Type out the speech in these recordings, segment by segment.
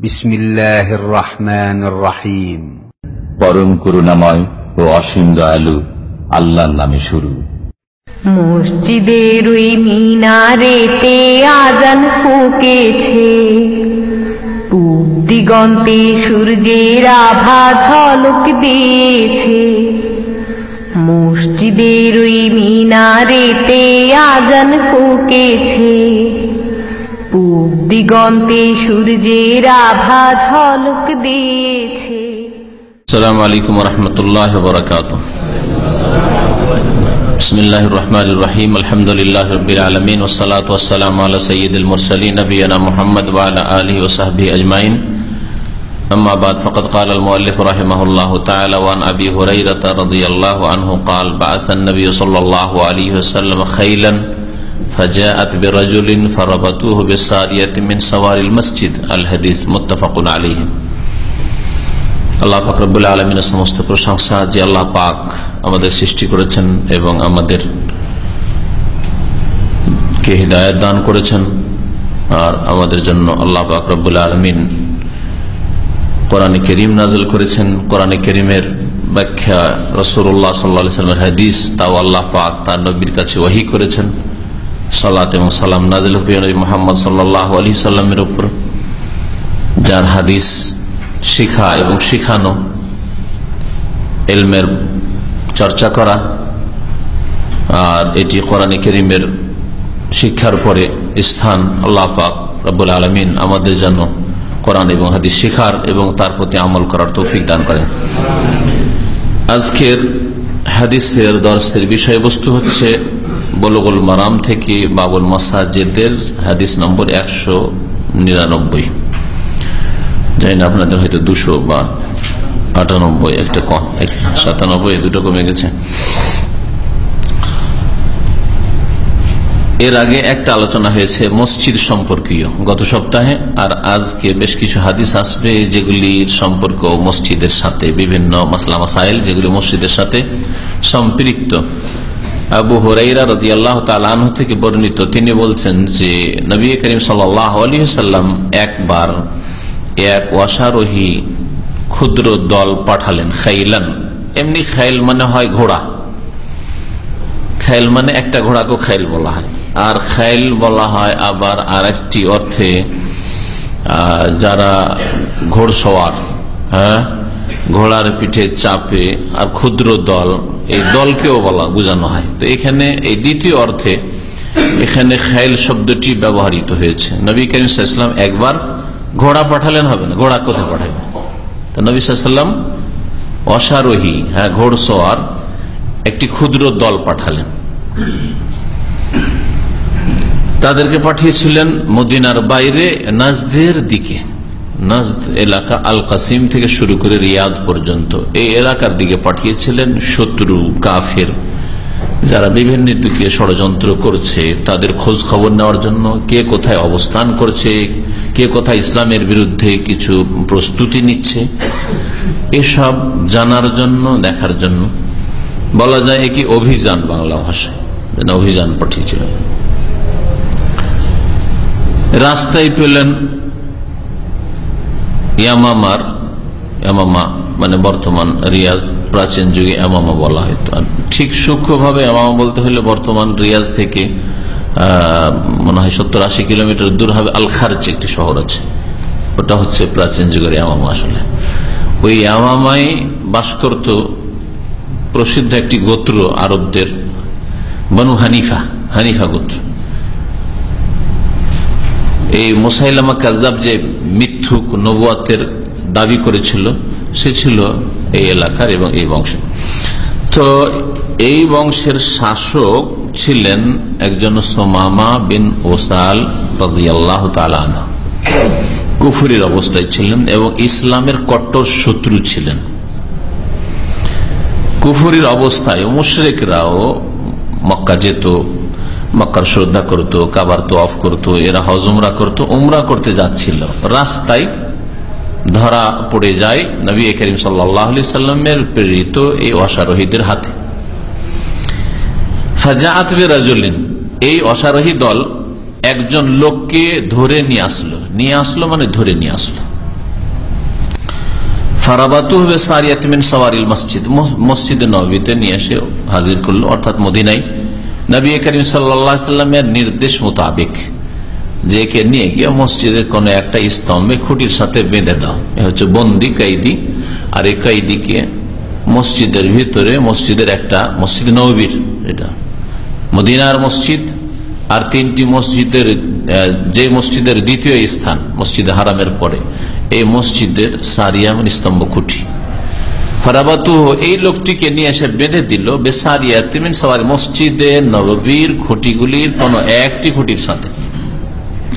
বিসমিল্লাহির রহমান রাহিম পরম করুণাময় ও অসীম দয়ালু আল্লাহর নামে শুরু। মসজিদের ওই মিনারেতে আজান ফুকেছে। দিগন্তে সূর্যের আভা ঝলক দিয়েছে। মসজিদের ওই মিনারেতে আজান ফুকেছে। পূব দিগন্তে সূর্যের আভা ঝলক দিয়েছে السلام عليكم ورحمة الله وبركاته بسم الله الرحمن الرحيم الحمد لله رب العالمين والصلاة والسلام على سيد المرسلين نبينا محمد وعلى آله وصحبه أجمعين أما بعد فقد قال المؤلف رحمه الله تعالى وعن أبي هريرة رضي الله عنه قال بعث النبي صلى الله عليه وسلم خيلا فجاءت برجل فربطوه بالسارية من سوار المسجد الحديث متفق عليه আল্লাহ পাক রব্বুল্লাহ আলমিনের সমস্ত প্রশংসা যে আল্লাহ পাক আমাদের সৃষ্টি করেছেন এবং আমাদের কে হৃদায়ত দান করেছেন আর আমাদের জন্য আল্লাহ পাক রব্বুল্লাহ আলমিন কোরআনে করিম নাজল করেছেন কোরআনে করিমের ব্যাখ্যা রসুল্লাহ সাল্লা সাল্লামের হাদিস তাও আল্লাহ পাক তার নবীর কাছে ওয়াহি করেছেন সাল্লাত এবং সালাম নাজিল মোহাম্মদ সাল্লাহ আলী সাল্লামের উপর, যার হাদিস শিখা এবং শিখানো, এলমের চর্চা করা, আর এটি কোরআন করিমের শিক্ষার পরে স্থান আল্লাহ পাক রব্বুল আলমিন আমাদের যেন কোরআন এবং হাদিস শিখার এবং তার প্রতি আমল করার তৌফিক দান করেন। আজকের হাদিসের, দর্শের বিষয়বস্তু হচ্ছে বলগুল মারাম থেকে বাবুল মাসাজেদের হাদিস নম্বর একশো নিরানব্বই। জানি না আপনাদের হয়তো দুশো বা আটানব্বই, একটা কম সাতানব্বই দুটো কমে গেছে। এর আগে একটা আলোচনা হয়েছে মসজিদ সম্পর্কীয় গত সপ্তাহে, আর আজকে বেশ কিছু হাদিস আসবে যেগুলির সম্পর্ক মসজিদের সাথে, বিভিন্ন মাসলা মাসাইল যেগুলি মসজিদের সাথে সম্পৃক্ত। আবু হরাইরা রাজি আল্লাহ তালাহ থেকে বর্ণিত, তিনি বলছেন যে, নবী করিম সাল্লাহ আলী সাল্লাম একবার এক অসারোহী ক্ষুদ্র দল পাঠালেন, খাইলান। এমনি খাইল মানে হয় ঘোড়া। খাইল মানে একটা ঘোড়াকে খাইল বলা হয়। আর খাইল বলা হয় আবার আর একটি অর্থে যারা ঘোড়সওয়ার হ্যাঁ? ঘোড়ার পিঠে চাপে আর ক্ষুদ্র দল, এই দলকেও বলা, বোঝানো হয়। তো এখানে এই দ্বিতীয় অর্থে এখানে খাইল শব্দটি ব্যবহৃত হয়েছে। নবী করিম একবার ঘোড়া পাঠালেন, হবে না? ঘোড়া কোথায় পাঠাবেন? তো নবী সাল্লাম অসারোহী হ্যাঁ ঘোড়সওয়ার একটি ক্ষুদ্র দল পাঠালেন। তাদেরকে পাঠিয়েছিলেন মদিনার বাইরে নাজদের দিকে। নাজদ এলাকা আল কাসিম থেকে শুরু করে রিয়াদ পর্যন্ত। এই এলাকার দিকে পাঠিয়েছিলেন শত্রু, কাফের, যারা বিভিন্ন দিকে ষড়যন্ত্র করছে। তাদের খোঁজ খবর নেওয়ার জন্য কে কোথায় অবস্থান করছে, কে কোথায় ইসলামের বিরুদ্ধে কিছু প্রস্তুতি নিচ্ছে, এসব জানার জন্য, দেখার জন্য। বলা যায় কি অভিযান বাংলা ভাষায় অভিযান পাঠিয়েছিল। রাস্তায় পেলেন ইয়ামামার, ইয়ামামা মানে বর্তমান রিয়াজ, প্রাচীন যুগে এমামা বলা হয়তো ঠিক সূক্ষ্মভাবে এমামা বলতে হলে বর্তমান রিয়াজ থেকে মনে হয় সত্তর আশি কিলোমিটার দূর হবে আল খার্চ একটি শহর আছে। ওটা হচ্ছে প্রাচীন যুগের এমামা আসলে। ওই এমামাই বাস করত প্রসিদ্ধ একটি গোত্র আরবদের, বনু হানিফা হানিফা গোত্র। এই মোসাইলামা কাজাব যে মিথ্যুক নবুয়াতের দাবি করেছিল, সে ছিল এই এলাকার এবং এই বংশের তো এই বংশের শাসক ছিলেন একজন সোমামা বিন ওসাল রাজিয়াল্লাহ তালান কুফুরির অবস্থায় ছিলেন এবং ইসলামের কট্টর শত্রু ছিলেন। কুফুরির অবস্থায় মুশরেকরাও মক্কা যেত মক্কার শ্রদ্ধা করত, কাবার তো অফ করতো, এরা হজমরা করতো, উমরা করতে যাচ্ছিল। রাস্তায় ধরা পড়ে যায় নবী করিম সাল্লি সাল্লামের প্রেরিত এই অসারোহীদের হাতে। এই অসারোহী দল একজন লোককে ধরে নিয়ে আসলো। নিয়ে আসলো মানে ধরে নিয়ে আসলো। ফারাবাতু হবে সারিয়াতমিন সওয়ারিল মসজিদ, মসজিদে নবীতে নিয়ে এসে হাজির করল, অর্থাৎ মদিনাই নবী করিম সাল্লামের নির্দেশ মোতাবেক যে কে নিয়ে গিয়ে মসজিদের কোন একটা স্তম্ভে খুঁটির সাথে বেঁধে দাও। এ হচ্ছে বন্দি কাইদি। আর এই কাইদিকে মসজিদের ভিতরে মসজিদের একটা মসজিদ নবীর এটা। মদিনার মসজিদ আর তিনটি মসজিদের যে মসজিদের দ্বিতীয় স্থান, মসজিদ হারামের পরে, এই মসজিদের সারিয়া স্তম্ভ খুঁটি ফারাবাতু এই লোকটিকে নিয়ে এসে বেঁধে দিল বেসারিয়া তিমিন সবার মসজিদে, নববীর খুঁটিগুলির কোন একটি খুঁটির সাথে।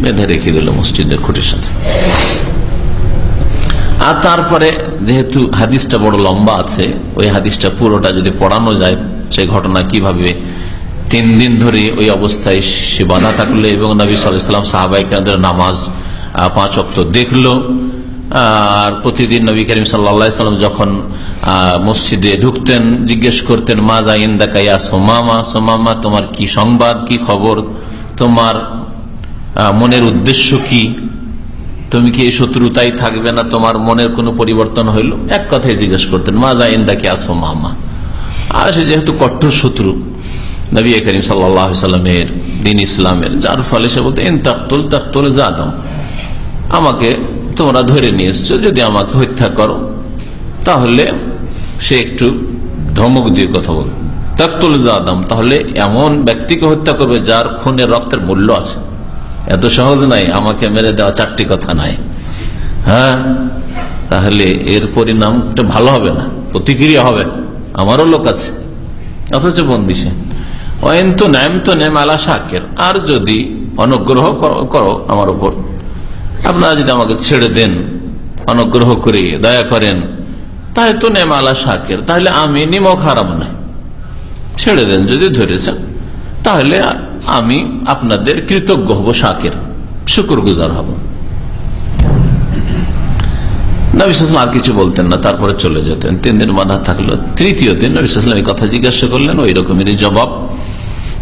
বেঁধে রেখে দিল মসজিদের খুঁটির সাথে। আর তারপরে যেহেতু হাদিসটা বড় লম্বা আছে, ওই হাদিসটা পুরোটা যদি পড়ানো যায় সেই ঘটনা কীভাবে তিন দিন ধরে ওই অবস্থায় সে বাধা থাকল এবং নবী সাল্লাম সাহাবাই কেন্দ্রের নামাজ পাঁচ অক্ত দেখল আর প্রতিদিন নবী করিম সাল্লাম যখন মসজিদে ঢুকতেন, জিজ্ঞেস করতেন, মা যা ইন্দাকাইয়া সোমামা? সোমামা, তোমার কি সংবাদ, কি খবর? তোমার মনের উদ্দেশ্য কি? তুমি কি এই শত্রুতাই থাকবে না? তোমার মনের কোনো পরিবর্তন হইল? এক কথাই জিজ্ঞেস করতেন, মা যা ইন্দাকে আসো মামা আর সে যেহেতু কট্টর শত্রু, নবী করিম সাল্লামের দিন ইসলামের, যার ফলে সে বলতে, ইন তাকতুল তাকতুল জাদম। আমাকে তোমরা ধরে নিয়ে এসছো যদি আমাকে হত্যা করো, তাহলে সে একটু ধমক দিয়ে কথা বল তাহলে এমন ব্যক্তিকে হত্যা করবে যার খুনের রক্তের মূল্য আছে। এত সহজ নাই, আমাকে মেরে দেওয়া চারটি কথা নাই। হ্যাঁ তাহলে এর পরিণামটা ভালো হবে না, প্রতিক্রিয়া হবে। আমারও লোক আছে, অথচ বন্দিসে অয়ন তো ন্যাম তো নেম আলা শাকের, আর যদি অনুগ্রহ করো আমার উপর। আপনারা যদি আমাকে ছেড়ে দেন, অনুগ্রহ করে দয়া করেন, তাহলে তো নেম আলা শাকের, তাহলে আমি নিমক হারাম নাই। ছেড়ে দেন যদি ধরেছেন, তাহলে আমি আপনাদের কৃতজ্ঞ হব শাকের। শুকুর গুজার হব আর কিছু বলতেন না, তারপরে চলে যেতেন। তিন দিন বাধা থাকল। তৃতীয় দিন কথা জিজ্ঞাসা করলেন, ওই রকমেরই জবাব।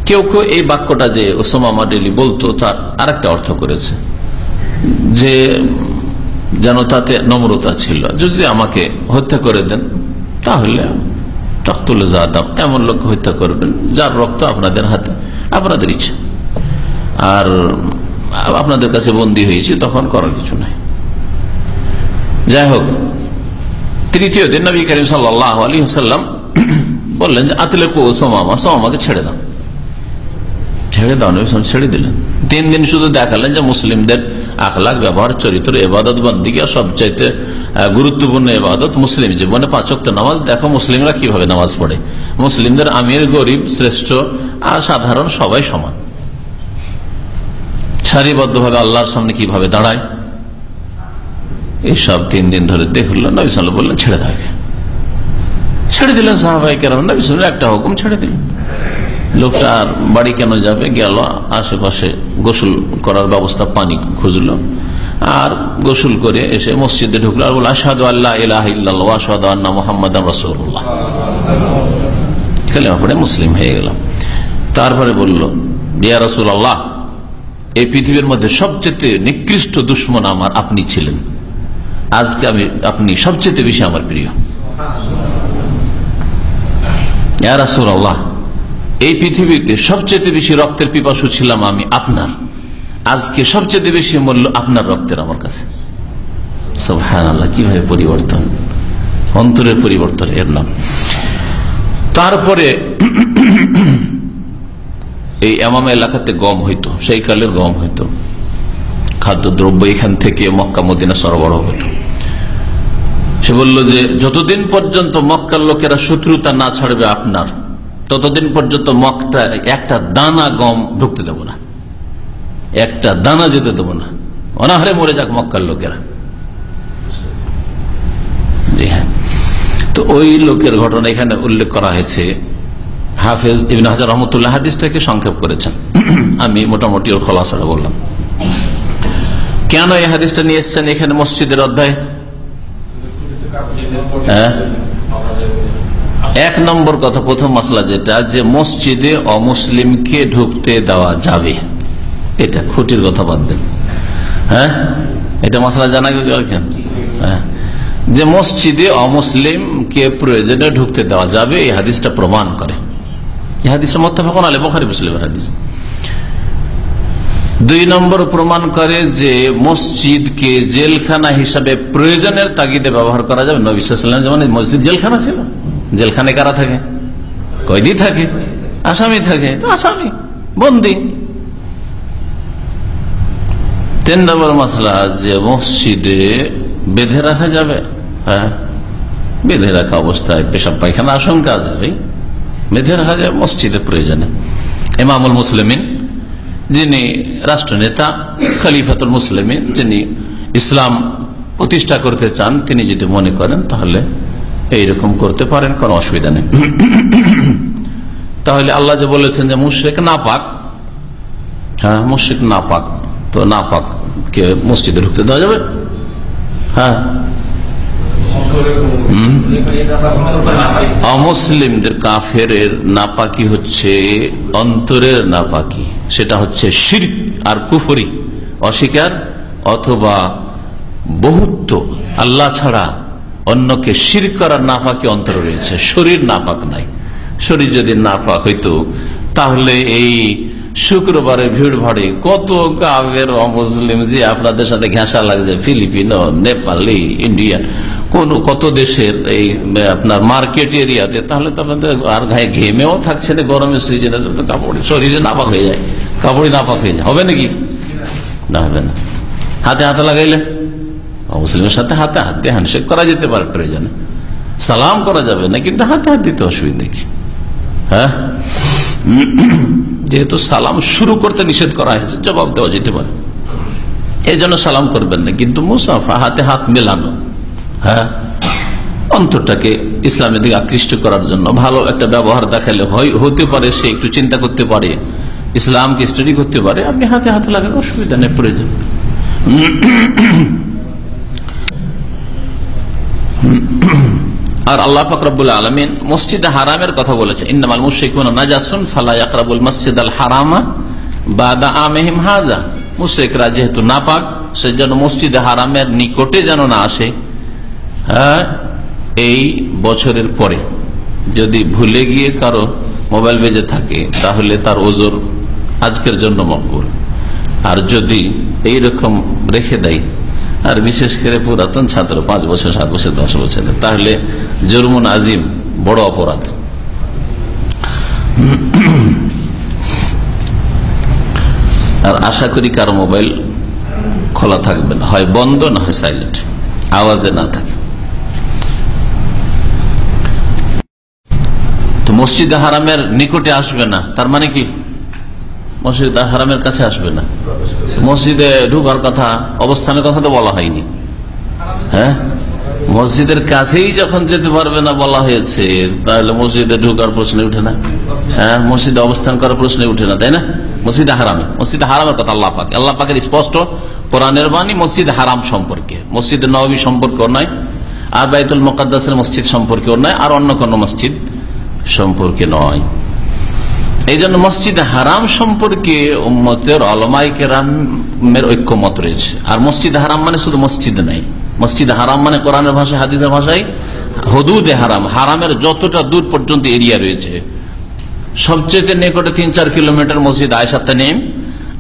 কেউ কেউ এই বাক্যটা যে ওসমামা ডেলি বলতো, তার আরেকটা অর্থ করেছে। যে যেন তাতে নম্রতা ছিল। যদি আমাকে হত্যা করে দেন, তাহলে তখতুল জাদাম এমন লোক হত্যা করবেন, যার রক্ত আপনাদের হাতে, আপনাদের ইচ্ছা। আর আপনাদের কাছে বন্দী হয়েছে, তখন করার কিছু নাই। যাই হোক, তৃতীয় দিন নবী করিম সাল্লাহ আলী সাল্লাম বললেন যে আতলে কো সোমামা সোমামাকে ছেড়ে দাও। ছেড়ে দাও, নবী ছেড়ে দিলেন। তিন দিন শুধু দেখালেন যে, মুসলিমদের আখলাখ ব্যবহার, চরিত্র, এবাদত বন্দিকে সবচাইতে গুরুত্বপূর্ণ এবাদত মুসলিম জীবনে পাঁচক্ত নামাজ। দেখো মুসলিমরা কীভাবে নামাজ পড়ে। মুসলিমদের আমির, গরিব, শ্রেষ্ঠ আর সাধারণ সবাই সমান। সারিবদ্ধ ভাবে আল্লাহর সামনে কীভাবে দাঁড়ায় এইসব তিন দিন ধরে দেখল, নবী সাল্লাম বললেন, ছেড়ে থাকে ছেড়ে দিলেন সাল্লাম একটা হুকুম ছেড়ে দিলেন। লোকটা আর বাড়ি কেন যাবে গেল, আশেপাশে গোসল করার ব্যবস্থা পানি খুঁজলো। আর গোসল করে এসে মসজিদে ঢুকলো আর বলল আসাদু আল্লাহ ইলাহ আসাদ আন্না মোহাম্মদ রসুল্লাহ কালিমা পড়ে মুসলিম হয়ে গেলাম। তারপরে বলল, ইয়া রসুল আল্লাহ এই পৃথিবীর মধ্যে সবচেয়ে নিকৃষ্ট দুশ্মন আমার আপনি ছিলেন। আজকে আমি, আপনি সবচেয়ে বেশি আমার প্রিয়। ইয়া আল্লাহ এই পৃথিবীতে সবচেয়ে বেশি রক্তের পিপাসু ছিলাম আমি আপনার। আজকে সবচেয়ে বেশি মূল্য আপনার রক্তের আমার কাছে। কীভাবে পরিবর্তন? অন্তরের পরিবর্তন, এর নাম। তারপরে এই এমাম এলাকাতে গম হইতো, সেই কালে গম হইতো। খাদ্যদ্রব্য এখান থেকে মক্কা, মদিনা সরবরাহ হইত। সে বলল যে, যতদিন পর্যন্ত মক্কার লোকেরা শত্রুতা না ছাড়বে আপনার ততদিন পর্যন্ত মকটা একটা দানা গম ঢুকতে দেব না। একটা দানা যেতে দেব না। অনাহারে মরে যাক মক্কার লোকেরা। জি হ্যাঁ। তো ওই লোকের ঘটনা এখানে উল্লেখ করা হয়েছে। হাফেজ ইবিন হাজার রহমতুল্লাহ হাদিসটাকে সংক্ষেপ করেছেন। আমি মোটামুটি ওর খোলাসাটা বললাম। কেন এই হাদিসটা নিয়ে এসছেন এখানে মসজিদের অধ্যায়? হ্যাঁ? এক নম্বর কথা, প্রথম মশলা যেটা, যে মসজিদে অমুসলিমকে ঢুকতে দেওয়া যাবে। এটা খুঁটির কথা বাদ দেন। হ্যাঁ? এটা মশলা জানা গেল হ্যাঁ। যে মসজিদে অমুসলিমকে প্রয়োজনে ঢুকতে দেওয়া যাবে, এই হাদিসটা প্রমাণ করে। এই হাদিসটা মোত্তাফাকুন আলী বখারি মুসলিমের হাদিস। দুই নম্বর প্রমাণ করে যে মসজিদকে জেলখানা হিসাবে প্রয়োজনের তাগিদে ব্যবহার করা যাবে। নবিসাম যেমন মসজিদ জেলখানা ছিল জেলখানে কারা থাকে? কয়দি থাকে, আসামি থাকে আসামি, বন্দি। তিন নম্বর মশলা, যে মসজিদে বেঁধে রাখা যাবে হ্যাঁ? বেঁধে রাখা অবস্থায় পেশাব পায়খানা আশঙ্কা আছে, ভাই। বেঁধে রাখা যায় মসজিদের প্রয়োজনে। এমামুল মুসলিমিন, যিনি রাষ্ট্রনেতা, খলিফাতুল মুসলিমিন, যিনি ইসলাম প্রতিষ্ঠা করতে চান, তিনি যদি মনে করেন, তাহলে এইরকম করতে পারেন, কোনো অসুবিধা নেই। তাহলে আল্লাহ যে বলেছেন যে মুশ্রেক না পাক হ্যাঁ মুশ্রিক না পাক তো না পাক কে মসজিদে ঢুকতে দেওয়া যাবে? হ্যাঁ। অমুসলিমদের কাফের নাপাকি হচ্ছে অন্তরের নাপাকি। সেটা হচ্ছে শির আর কুফরি, অস্বীকার অথবা বহুত্ব। আল্লাহ ছাড়া অন্যকে শির করার নাপাকি অন্তর রয়েছে, শরীর নাপাক নাই। শরীর যদি নাপাক হইতো, তাহলে এই শুক্রবারে ভিড় ভাড়ে কত কাবের অমুসলিম যে আপনাদের সাথে ঘেঁষা লাগছে, ফিলিপিনো, নেপালি, ইন্ডিয়ান, কোন কত দেশের এই আপনার মার্কেট এরিয়াতে, তাহলে তো আপনাদের আর গায়ে ঘেমেও থাকছে না গরমের সিজনে তো কাপড়, শরীরে নাপাক হয়ে যায়। কাপড়ই নাপাক হয়ে যায়। হবে নাকি? না, হবে না। হাতে হাতে লাগাইলে মুসলিমের সাথে হাতে হাত দিয়ে হ্যান্ডশেক করা যেতে পারে প্রয়োজনে। সালাম করা যাবে না, কিন্তু হাতে হাত দিতে অসুবিধা কি হ্যাঁ? যেহেতু সালাম শুরু করতে নিষেধ করা হয়েছে, জবাব দেওয়া যেতে পারে। এই জন্য সালাম করবেন না, কিন্তু মুসাফা হাতে হাত মেলানো হ্যাঁ? অন্তরটাকে ইসলামের দিকে আকৃষ্ট করার জন্য ভালো একটা ব্যবহার দেখালে হতে পারে, সে একটু চিন্তা করতে পারে, ইসলামকে স্টাডি করতে পারে, আপনি হাতে হাতে লাগান অসুবিধা নেই, প্রয়োজন। আর আল্লাহ ফকরাবুল আলমিন মসজিদ হারামের কথা বলেছে ইন্নামাল মুশিকুন নাজাসুন ফালা মসজিদ আল হারামা বাদা আমেহিম হাজা। মুশরিকরা যেহেতু নাপাক, সেজন্য মসজিদ হারামের নিকটে যেন না আসে হ্যাঁ এই বছরের পরে। যদি ভুলে গিয়ে কারও মোবাইল বেজে থাকে, তাহলে তার ওজোর আজকের জন্য মকবুল। আর যদি এই রকম রেখে দেয় আর বিশেষ করে পুরাতন ছাত্র পাঁচ বছর, সাত বছর, দশ বছর। তাহলে জরমুন আজিম বড় অপরাধ। আর আশা করি কারও মোবাইল খোলা থাকবে না। হয় বন্ধ, না হয় সাইলেন্ট আওয়াজে না থাকে। তো মসজিদ হারামের নিকটে আসবে না। তার মানে কি? মসজিদ হারামের কাছে আসবে না। মসজিদে ঢুকার কথা, অবস্থানের কথা তো বলা হয়নি। হ্যাঁ? মসজিদের কাছেই যখন যেতে পারবে না বলা হয়েছে, তাহলে মসজিদে ঢুকার প্রশ্ন উঠে না। হ্যাঁ? মসজিদে অবস্থান করার প্রশ্ন উঠে না, তাই না? মসজিদ হারামে। মসজিদ হারামের কথা আল্লাহ পাক, আল্লাহ পাকের স্পষ্ট কোরআনের বাণী মসজিদ হারাম সম্পর্কে। মসজিদ নবী সম্পর্কেও নয়, আর বাইতুল মোকাদ্দাসের মসজিদ সম্পর্কেও নয়, আর অন্য কোন মসজিদ সম্পর্কে নয়। এই জন্য মসজিদ হারাম সম্পর্কে উম্মতের ঐক্যমত রয়েছে। আর মসজিদ হারাম মানে শুধু মসজিদ নাই। মসজিদ হারাম মানে কোরআনের ভাষায়, হাদিসের ভাষায় হদুদে হারাম। হারামের যতটা দূর পর্যন্ত এরিয়া রয়েছে। সবচেয়ে নিকটে তিন চার কিলোমিটার মসজিদ আয়সাতে নেম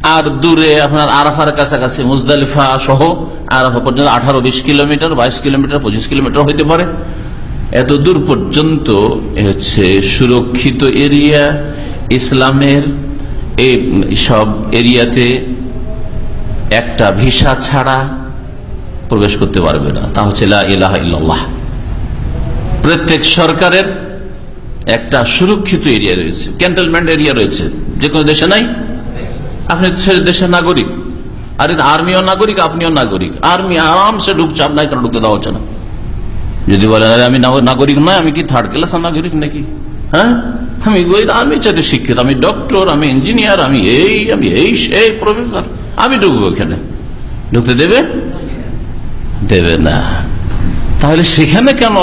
আর দূরে আপনার আরাফার কাছাকাছি মুজদালিফা সহ আরাফা পর্যন্ত আঠারো, বিশ কিলোমিটার, বাইশ কিলোমিটার, পঁচিশ কিলোমিটার হইতে পারে। এত দূর পর্যন্ত হচ্ছে সুরক্ষিত এরিয়া। ইসলামের এই সব এরিয়াতে একটা ভিসা ছাড়া প্রবেশ করতে পারবে না। তা হচ্ছে প্রত্যেক সরকারের একটা সুরক্ষিত এরিয়া রয়েছে, ক্যান্টনমেন্ট এরিয়া রয়েছে। যে কোনো দেশে নাই? আপনি দেশের নাগরিক। আর আর্মিও নাগরিক, আপনিও নাগরিক। আর্মি আরামসে ঢুকছে আপনার কেন ঢুকতে দেওয়া হচ্ছে না। যদি বলেন, আরে আমি নাগরিক নয়, আমি কি থার্ড ক্লাস নাগরিক নাকি? হ্যাঁ? আমি আমি চাইতে শিক্ষিত, আমি ডক্টর আমি ইঞ্জিনিয়ার আমি এই আমি এই, সেই প্রফেসর আমি ঢুকবো ঢুকতে দেবে? দেবে না। তাহলে সেখানে কেন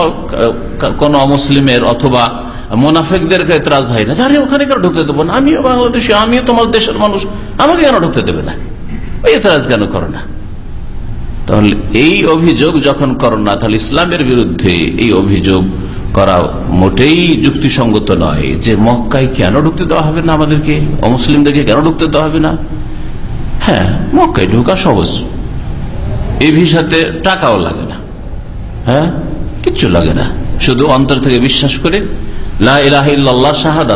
কোন অমুসলিমের অথবা মোনাফেকদের এতরাজ হয় না? আরে, ওখানে কেন ঢুকতে দেবো না? আমিও বাংলাদেশে, আমিও তোমার দেশের মানুষ। আমাকে কেন ঢুকতে দেবে না? ওই এতরাজ কেন করো না? তাহলে এই অভিযোগ যখন করো না, তাহলে ইসলামের বিরুদ্ধে এই অভিযোগ করা মোটেই যুক্তিসঙ্গত নয় যে মক্কায় কেন ঢুকতে দেওয়া হবে না আমাদেরকে? অমুসলিমদেরকে কেন ঢুকতে দেওয়া হবে না? হ্যাঁ মক্কায় ঢোকা সহজ। এই ভিসাতে টাকাও লাগে না। হ্যাঁ কিচ্ছু লাগে না। শুধু অন্তর থেকে বিশ্বাস করে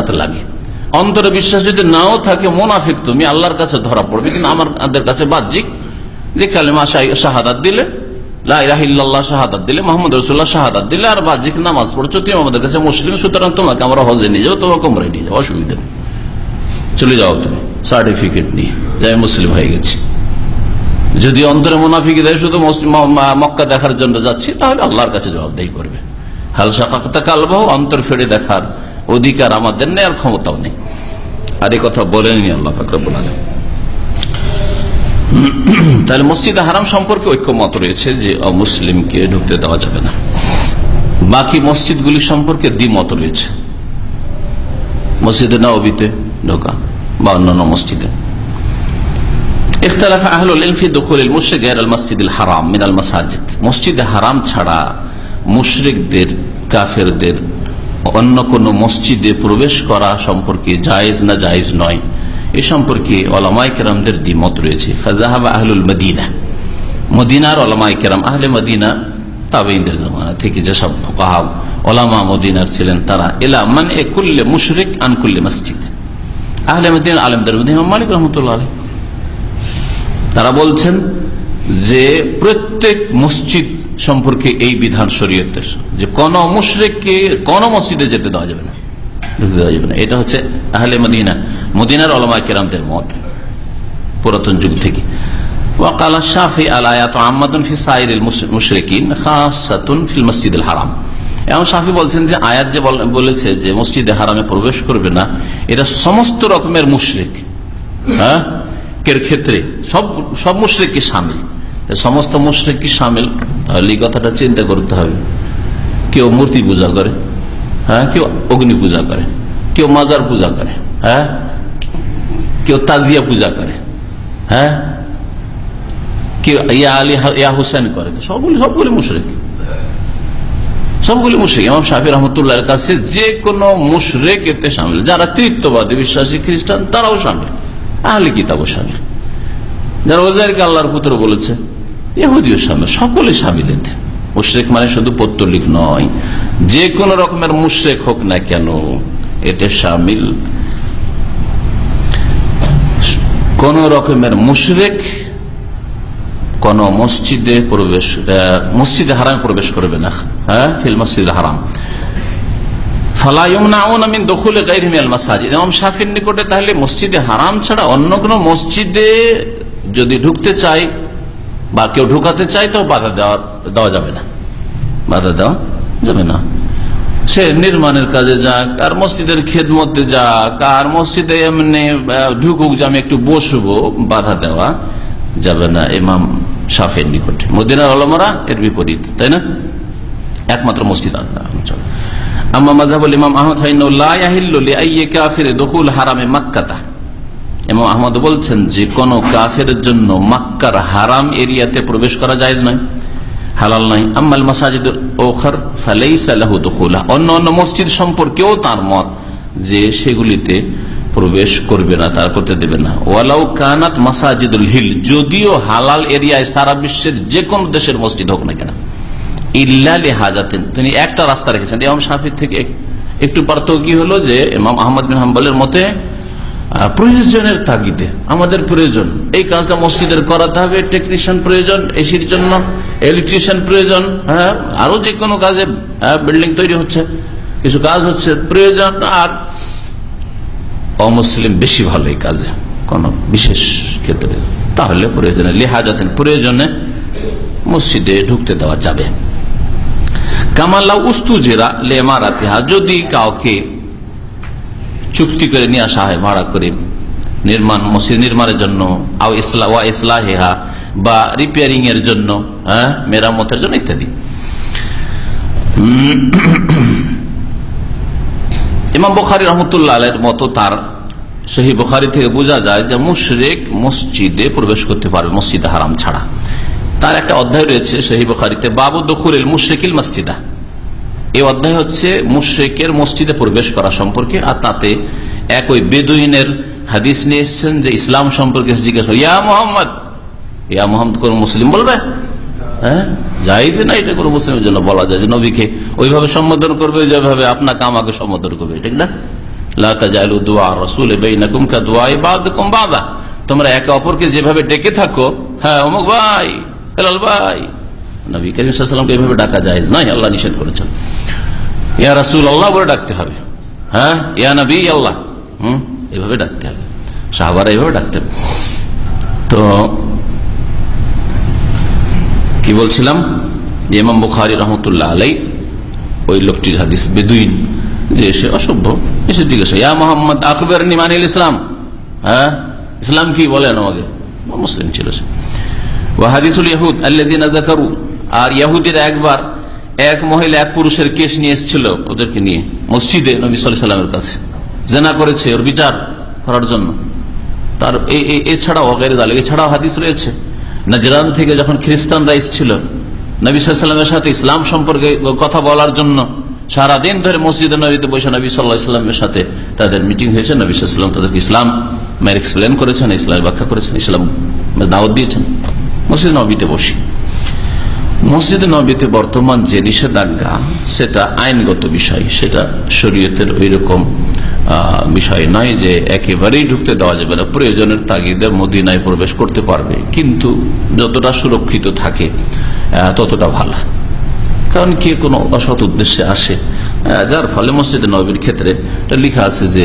লাগে। অন্তরে বিশ্বাস যদি নাও থাকে, মোনাফিক তুমি আল্লাহর কাছে ধরা পড়বে। কিন্তু আমাদের কাছে বাহ্যিক যে কালেমা শাহাদাত দিলে রসুল্লাহ শাহাদাত দিলে আর নামাজ পড়ছো তুমি মুসলিম সুতরাং তোমাকে আমরা তোমাকে চলে যাও তুমি মুসলিম হয়ে গেছি। যদি অন্তরে মুনাফিক দেয়, শুধু মক্কা দেখার জন্য যাচ্ছি, তাহলে আল্লাহর কাছে জবাবদাহি করবে। হালসা কাকতা কালবাহ, অন্তর ফেড়ে দেখার অধিকার আমাদের নেই, আর ক্ষমতাও নেই। আর কথা বলেনি আল্লাহ ফাকরুল আলম তাহলে মসজিদ হারাম সম্পর্কে ঐক্যমত রয়েছে যে অমুসলিমকে ঢুকতে দেওয়া যাবে না। বাকি মসজিদগুলি সম্পর্কে দ্বিমত রয়েছে। মসজিদে নবীতে ঢোকা বা অন্যান্য মসজিদে। মসজিদে প্রবেশ করা সম্পর্কে জায়েজ না জায়েজ নয়। এ সম্পর্কে ওলামাই কেরামদের দ্বিমত রয়েছে। ফাজাহাব আহলুল মদিনা। মদিনার ওলামাই কেরাম আহলে মদিনা তাবেইনদের জমানা থেকে যেসব কাহাব ওলামা মদিনার ছিলেন তারা, এলা মান এ কুল্লে মুশরিক আনকুল্লে মসজিদ। আহলে মদিনা আলমদের মধ্যে মালিক রহমতুল্লাহ তারা বলছেন যে প্রত্যেক মসজিদ সম্পর্কে এই বিধান শরীয়তের, যে কোন মুশরেককে কোন মসজিদে যেতে দেওয়া যাবে না। ঢুকতে দেওয়া যাবে না। এটা হচ্ছে আহলে মদিনা। মদিনার অলমা কেরামদের মত, পুরাতন যুগ থেকে। মসজিদুল হারাম। এমন শাফি বলছেন যে, আয়াত যে বলেছে যে, মসজিদে হারামে প্রবেশ করবে না, এটা সমস্ত রকমের মুশরিক হ্যাঁ? ক্ষেত্রে সব সব মুশরিককে সামিল। সমস্ত মুশরিক কি সামিল, তাহলে কথাটা চিন্তা করতে হবে। কেউ মূর্তি পূজা করে হ্যাঁ? কেউ অগ্নি পূজা করে, কেউ মাজার পূজা করে হ্যাঁ? কেউ তাজিয়া পূজা করে হ্যাঁ? কেউ ইয়া আলী ইয়া হুসেন করে সবগুলি সবগুলি মুশরিক। সবগুলি মুশরিক। ইমাম শাহি রহমতুল্লাহ কাছে যে কোনো মুশরেক এতে সামিল। যারা তৃত্ববাদী বিশ্বাসী, খ্রিস্টান, তারাও সামিল। আহলে কিতাবও সামিল। যারা ওজাইরকে আল্লাহর পুত্র বলেছে এহুদিও সামিল। সকলে সামিল এতে। মুশরেক মানে শুধু পত্তলিক নয়। যে কোন রকমের মুশরেক হোক না কেন, এতে সামিল। কোন রকমের মুশরেক কোন মসজিদে প্রবেশ মসজিদে হারাম প্রবেশ করবে না হ্যাঁ? ফিল মসজিদ হারাম। নিকটে তাহলে মসজিদে হারাম ছাড়া অন্য কোন মসজিদে যদি ঢুকতে চাই বা কেউ ঢুকাতে তো বাধা দেওয়া দেওয়া যাবে না। বাধা দেওয়া যাবে না। সে নির্মাণের কাজে যাক, আর মসজিদের খেদমতে যাক, আর মসজিদে এমনি ঢুকুক যে আমি একটু বসবো, বাধা দেওয়া যাবে না ইমাম সাফের নিকটে। মদিনার আলমরা এর বিপরীত, তাই না? একমাত্র মসজিদ কাফির দখুল হারামে আহমদ বলছেন যে কোন কাফের জন্য মাক্কার হারাম এরিয়াতে প্রবেশ করা যায় নয়। হালাল নাই আম্মাল মাসাজিদ ওখর ফালাইসালাহু দখুলা। অন্য অন্য মসজিদ সম্পর্কেও তার মত যে সেগুলিতে প্রবেশ করবে না, তার করতে দেবে না। ওয়ালাউ কানাত মাসাজিদুল হিল, যদিও হালাল এরিয়ায় সারা বিশ্বের যে কোন দেশের মসজিদ হোক না কেন। ইল্লালি হাজাতেন তিনি একটা রাস্তা রেখেছেন। ইমাম সাফির থেকে একটু পার্থক্য কি হলো যে ইমাম আহমদ বিন হাম্বলের মতে প্রয়োজনের তাগিদে, আমাদের প্রয়োজন। এই কাজটা মসজিদের করাতে হবে টেকনিশিয়ান প্রয়োজন এসির জন্য ইলেকট্রিশিয়ান প্রয়োজন হ্যাঁ আরও যে কোনো কাজে বিল্ডিং তৈরি হচ্ছে। কিছু কাজ হচ্ছে, প্রয়োজন, আর অমুসলিম বেশি ভালো এই কাজে, কোন বিশেষ ক্ষেত্রে। তাহলে প্রয়োজনে, লেহাজাতেন প্রয়োজনে মসজিদে ঢুকতে দেওয়া যাবে। কামাল্লা উস্তু জেরা লেমারাতিহা, যদি কাউকে চুক্তি করে নিয়ে আসা হয় ভাড়া করে নির্মাণ, মসজিদ নির্মাণের জন্য ইসলা ওয়া ইসলাহেহা, বা রিপেয়ারিং এর জন্য হ্যাঁ মেরামতের জন্য ইত্যাদি। ইমাম বখারি রহমতুল্লাহ মতো তার সেই বখারি থেকে বোঝা যায় যে মুশরেক মসজিদে প্রবেশ করতে পারবে, মসজিদে হারাম ছাড়া। তার একটা অধ্যায় রয়েছে সেই বখারিতে, বাবু দখুল মুশ্রিকিল মসজিদা। এই অধ্যায় হচ্ছে মুশ্রিকের মসজিদে প্রবেশ করা সম্পর্কে, আর তাতে এক ওই বেদুইনের হাদিস নিয়ে এসছেন যে ইসলাম সম্পর্কে জিজ্ঞাসা ইয়া মোহাম্মদ? ইয়া মোহাম্মদ কোন মুসলিম বলবে? হ্যাঁ না এটা কোনো মুসলিমের জন্য বলা যায় যে নবীকে ওইভাবে সম্বোধন করবে, যেভাবে আপনাকে আমাকে সম্বোধন করবে। ঠিক না? তোমরা একে অপরকে যেভাবে ডেকে থাকো হ্যাঁ ভাই ভাই। ডাকা যায় নয়, আল্লাহ নিষেধ করেছেন। ইয়া রাসুল আল্লাহ বলে ডাকতে হবে। হ্যাঁ? ইয়া নবী, আল্লাহ। হম? এভাবে ডাকতে হবে। সাহাবারা এইভাবে ডাকতে হবে। তো কি বলছিলাম? যে ইমাম বুখারি রহমতুল্লাহ আলাই ওই লোকটির হাদিস বেদুইন, যে এসে অসভ্য। এসে জিজ্ঞাসা, ইয়া মোহাম্মদ আকবর নিমানিল ইসলাম? হ্যাঁ? ইসলাম কি বলেন আমাকে? মুসলিম ছিল সে। ওয়াহাদিসুল ইয়াহুদ আল্লাদিন আর ইয়াহুদের একবার এক মহিলা এক পুরুষের কেস নিয়ে এসেছিল ওদেরকে নিয়ে, মসজিদে নবী সাল্লামের কাছে। জেনা করেছে ওর বিচার করার জন্য। তার এছাড়াও অগের দালে এছাড়াও হাদিস রয়েছে। নাজরান থেকে যখন খ্রিস্টানরা এসেছিল, নবী সাল্লামের সাথে ইসলাম সম্পর্কে কথা বলার জন্য সারাদিন ধরে মসজিদে নবীতে বসে নবী সাল্লাহ ইসলামের সাথে তাদের মিটিং হয়েছে। নবী সাল্লাম তাদেরকে ইসলাম এক্সপ্লেন করেছেন, ইসলামের ব্যাখ্যা করেছেন, ইসলাম দাওয়াত দিয়েছেন। মসজিদ নবীতে বসি। মসজিদ নবীতে বর্তমান যে নিষেধাজ্ঞা, সেটা আইনগত বিষয়, সেটা শরীয়তের ওই রকম বিষয় নয় যে একেবারেই ঢুকতে দেওয়া যাবে না। প্রয়োজনের তাগিদে মদিনায় প্রবেশ করতে পারবে। কিন্তু যতটা সুরক্ষিত থাকে ততটা ভালো। কারণ কে কোনো অসৎ উদ্দেশ্যে আসে যার ফলে মসজিদ নবীর ক্ষেত্রে লেখা আছে যে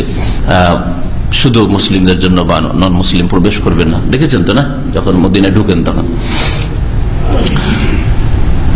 শুধু মুসলিমদের জন্য বা নন মুসলিম প্রবেশ করবে না। দেখেছেন তো না? যখন মদিনায় ঢুকেন তখন।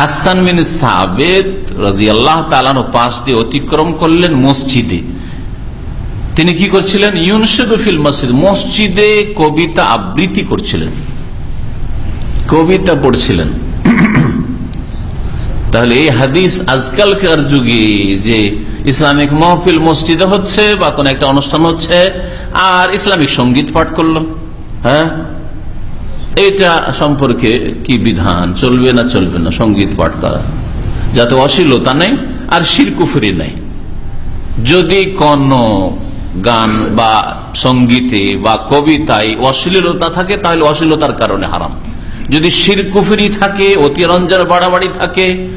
হাসান মিন সাবেদ রাজি আল্লাহ তালাহ পাশ দিয়ে অতিক্রম করলেন মসজিদে। তিনি কি করছিলেন? ইউনসেদুফিল মসজিদ, মসজিদে কবিতা আবৃত্তি করছিলেন। কবিতা পড়ছিলেন। তাহলে এই হাদিস আজকালকার যুগে? যে ইসলামিক মহফিল মসজিদে হচ্ছে বা কোন একটা অনুষ্ঠান হচ্ছে, আর ইসলামিক সংগীত পাঠ করল। হ্যাঁ? এটা সম্পর্কে কি বিধান? চলবে না চলবে না, সংগীত পাঠ করা। যাতে অশ্লীলতা নেই আর শিরকুফুরি নেই। যদি কোন গান বা সঙ্গীতে বা কবিতায় অশ্লীলতা থাকে, তাহলে অশ্লীলতার কারণে হারাম। যদি শিরকুফুরি থাকে অতিরঞ্জন বাড়াবাড়ি থাকে,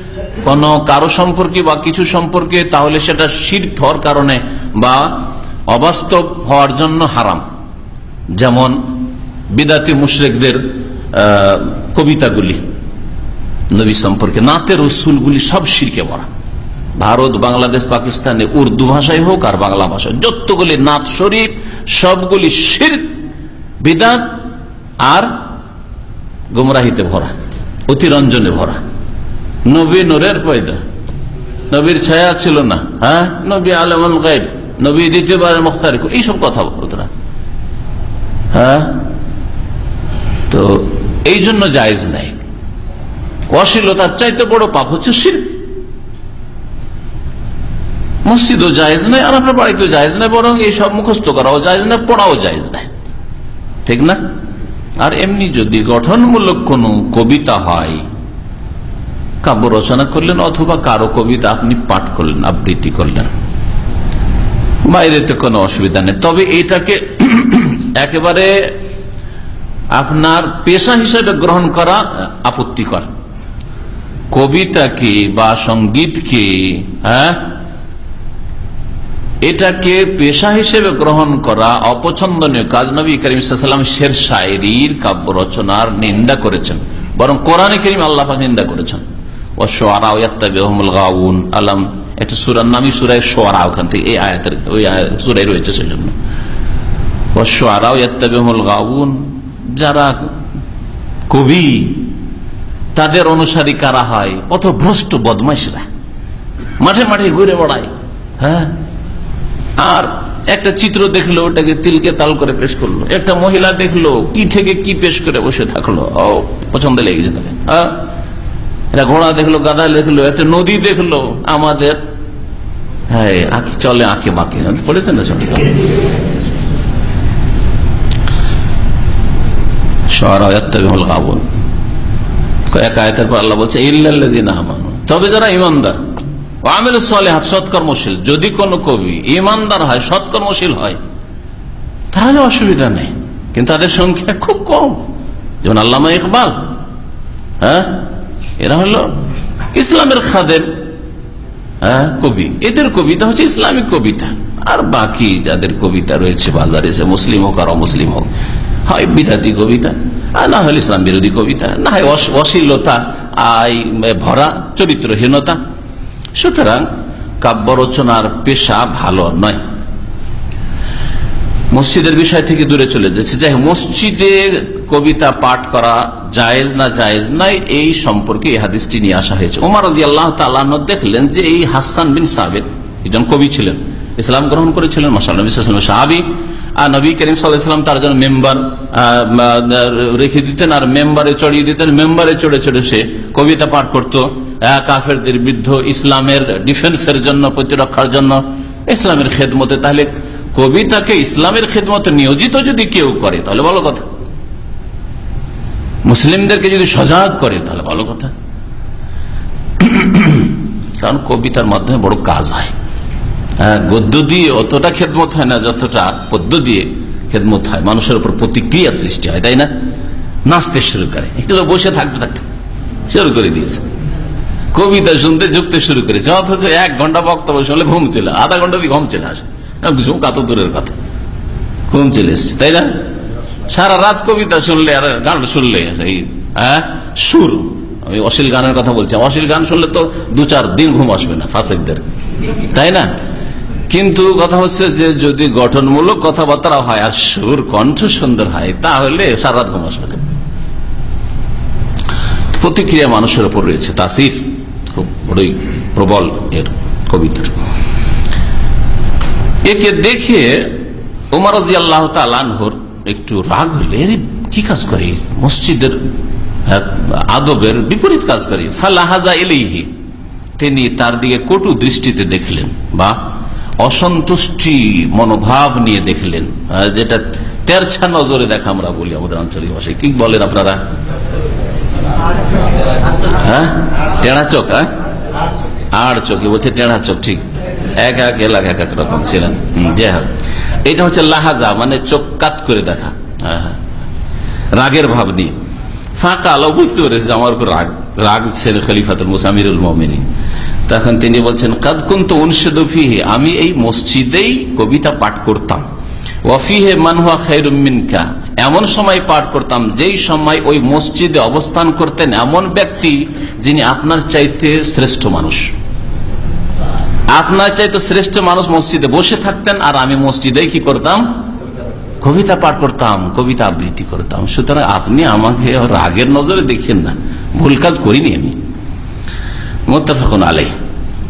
কোন কারও সম্পর্কে বা কিছু সম্পর্কে, তাহলে সেটা শির হওয়ার কারণে বা অবাস্তব হওয়ার জন্য হারাম। যেমন বিদাতি মুশরেকদের কবিতাগুলি, নবী সম্পর্কে, নাতের রসুলগুলি সব শিরকে ভরা। ভারত, বাংলাদেশ, পাকিস্তানে উর্দু ভাষায় হোক আর বাংলা ভাষায় যতগুলি নাথ শরীফ, সবগুলি শির বিদাত আর গুমরাহিতে ভরা, অতিরঞ্জনে ভরা। নবী নোরের পয়দা। নবীর ছায়া ছিল না হ্যাঁ? নবী আলমুল গাইব নবী দ্বিতীয়বার মুখতারি এইসব কথা বলতরা হ্যাঁ? তো এই জন্য জায়জ নাই। অশ্লীলতার চাইতে বড় পাপ হচ্ছে শির। মসজিদও জায়জ নাই, আর আপনার বাড়িতেও জায়জ নাই, বরং এইসব মুখস্থ করাও জায়জ নাই, পড়াও জায়জ নাই। ঠিক না? আর এমনি যদি গঠনমূলক কোন কবিতা হয়, কাব্য রচনা করলেন অথবা কারও কবিতা আপনি পাঠ করলেন, আবৃত্তি করলেন বাইরে তো কোনো অসুবিধা নেই। তবে এটাকে একেবারে আপনার পেশা হিসেবে গ্রহণ করা আপত্তিকর। কবিতাকে বা সঙ্গীতকে হ্যাঁ? এটাকে পেশা হিসেবে গ্রহণ করা অপছন্দনীয় কাজ নবী করিম সাল্লাম শের শায়রির কাব্য রচনার নিন্দা করেছেন। বরং কোরআন করিম আল্লাহ নিন্দা করেছেন। আলম একটা সুরার নামই সুরাই সোয়ারা ওখান থেকে, এই আয়াতের, ওই সুরাই রয়েছে সেজন্য। ও সোয়ারাও গাউন যারা কবি, তাদের অনুসারী কারা হয়? পথভ্রষ্ট বদমাইশরা। মাঠে মাঠে ঘুরে বেড়ায় হ্যাঁ? আর একটা চিত্র দেখল, ওটাকে তিলকে তাল করে পেশ করল। একটা মহিলা দেখল, কি থেকে কি পেশ করে বসে থাকল। ও, পছন্দ লেগেছে তাকে হ্যাঁ? একটা ঘোড়া দেখল, গাদা দেখল, একটা নদী দেখল, আমাদের হ্যাঁ চলে আঁকে বাঁকে পড়েছেন না পর আল্লাহ বলছে তবে যারা ইমানদার আমিল সালেহাত, সৎকর্মশীল, যদি কোন কবি ইমানদার হয়, সৎকর্মশীল হয়, তাহলে অসুবিধা নেই। কিন্তু তাদের সংখ্যা খুব কম। যেমন আল্লামা ইকবাল হ্যাঁ? এরা হলো ইসলামের খাদের হ্যাঁ কবি। এদের কবিতা হচ্ছে ইসলামিক কবিতা। আর বাকি যাদের কবিতা রয়েছে, বাজারে মুসলিম হোক আর অমুসলিম হোক হয় বিদাতি কবিতা, আর না হলে ইসলাম বিরোধী কবিতা, না হয় অশ্লীলতা, আই ভরা চরিত্রহীনতা। সুতরাং কাব্য রচনার পেশা ভালো নয়। মসজিদের বিষয় থেকে দূরে চলে যাচ্ছে। যাই মসজিদে কবিতা পাঠ করা জায়েজ না জায়েজ নয়, এই সম্পর্কে এই হাদিসটি নিয়ে আসা হয়েছে। ওমর রাজি আল্লাহ তালান দেখলেন যে এই হাসান বিন সাবেদ একজন কবি ছিলেন ইসলাম গ্রহণ করেছিলেন মাসাল্লাম সাহাবি। আর নবী করিম সাল্লাম তার জন্য মেম্বার রেখে দিতেন আর মেম্বারে চড়িয়ে দিতেন, মেম্বারে চড়ে চড়ে সে কবিতা পাঠ করতো। কাফেরদের বিরুদ্ধ ইসলামের ডিফেন্সের জন্য, প্রতিরক্ষার জন্য, ইসলামের খেদমতে। তাহলে কবিতাকে ইসলামের খেদমতে নিয়োজিত যদি কেউ করে, তাহলে ভালো কথা। মুসলিমদেরকে যদি সজাগ করে, তাহলে ভালো কথা। কারণ কবিতার মাধ্যমে বড় কাজ হয়। গদ্য দিয়ে অতটা খেদমত হয় না, যতটা পদ্য দিয়ে খেদমত হয়। মানুষের উপর প্রতিক্রিয়া সৃষ্টি হয়, তাই না? নাচতে শুরু করে। বসে থাকতে থাকতে শুরু করে দিয়েছে। কবিতা শুনতে যুক্ত শুরু করেছে। অথচ এক ঘণ্টা বক্তব্য শুনলে ঘুম চলে আধা ঘণ্টা ঘুম চলে আসে। কাত দূরের কথা। ঘুম চলে এসছে, তাই না? সারা রাত কবিতা শুনলে আর গান শুনলে হ্যাঁ সুর। আমি অশ্লীল গানের কথা বলছি। অশ্লীল গান শুনলে তো দু চার দিন ঘুম আসবে না, ফাঁসেকদের। তাই না? কিন্তু কথা হচ্ছে যে যদি গঠনমূলক কথাবার্তা হয় আর সুর, কণ্ঠ সুন্দর হয়, তাহলে সারা রাত ঘুম না। প্রতিক্রিয়া মানুষের উপর রয়েছে। তাসির বড়ই প্রবল এর কবিতার। একে দেখে উমার আল্লাহ তালানহর একটু রাগ হইলে। কি কাজ করে? মসজিদের আদবের বিপরীত কাজ করে। ফালাহাজা এলেইহি তিনি তার দিকে কটু দৃষ্টিতে দেখলেন। বা অসন্তুষ্টি মনোভাব নিয়ে দেখলেন। যেটা তেরছা নজরে দেখা আমরা বলি আমাদের আঞ্চলিক ভাষায়। কি বলেন আপনারা? হ্যাঁ? টেড়া চোখ হ্যাঁ? আর চোখে, বলছে টেড়া চোখ, ঠিক। এক এক এলাকা এক এক রকম ছিলেন। যে হোক। এটা হচ্ছে লাহাজা মানে চোখ কাত করে দেখা। রাগের ভাব নিয়ে। ফাঁকা আলো, বুঝতে পেরেছে আমার উপর রাগ। রাগ ছেড়ে খলিফাতুল মুসামিরুল মমিনী তখন তিনি বলছেন, কাদ কুন্ত উনসেদফিহে আমি এই মসজিদেই কবিতা পাঠ করতাম। ওয়াফিহে মানহুয়া খেরুমিনকা এমন সময় পাঠ করতাম, যেই সময় ওই মসজিদে অবস্থান করতেন এমন ব্যক্তি যিনি আপনার চাইতে শ্রেষ্ঠ মানুষ। আপনার চাইতে শ্রেষ্ঠ মানুষ মসজিদে বসে থাকতেন, আর আমি মসজিদে কি করতাম? কবিতা পাঠ করতাম, কবিতা আবৃত্তি করতাম। সুতরাং আপনি আমাকে রাগের নজরে দেখেন না। ভুল কাজ করিনি আমি। মোত্তাফাকুন আলাই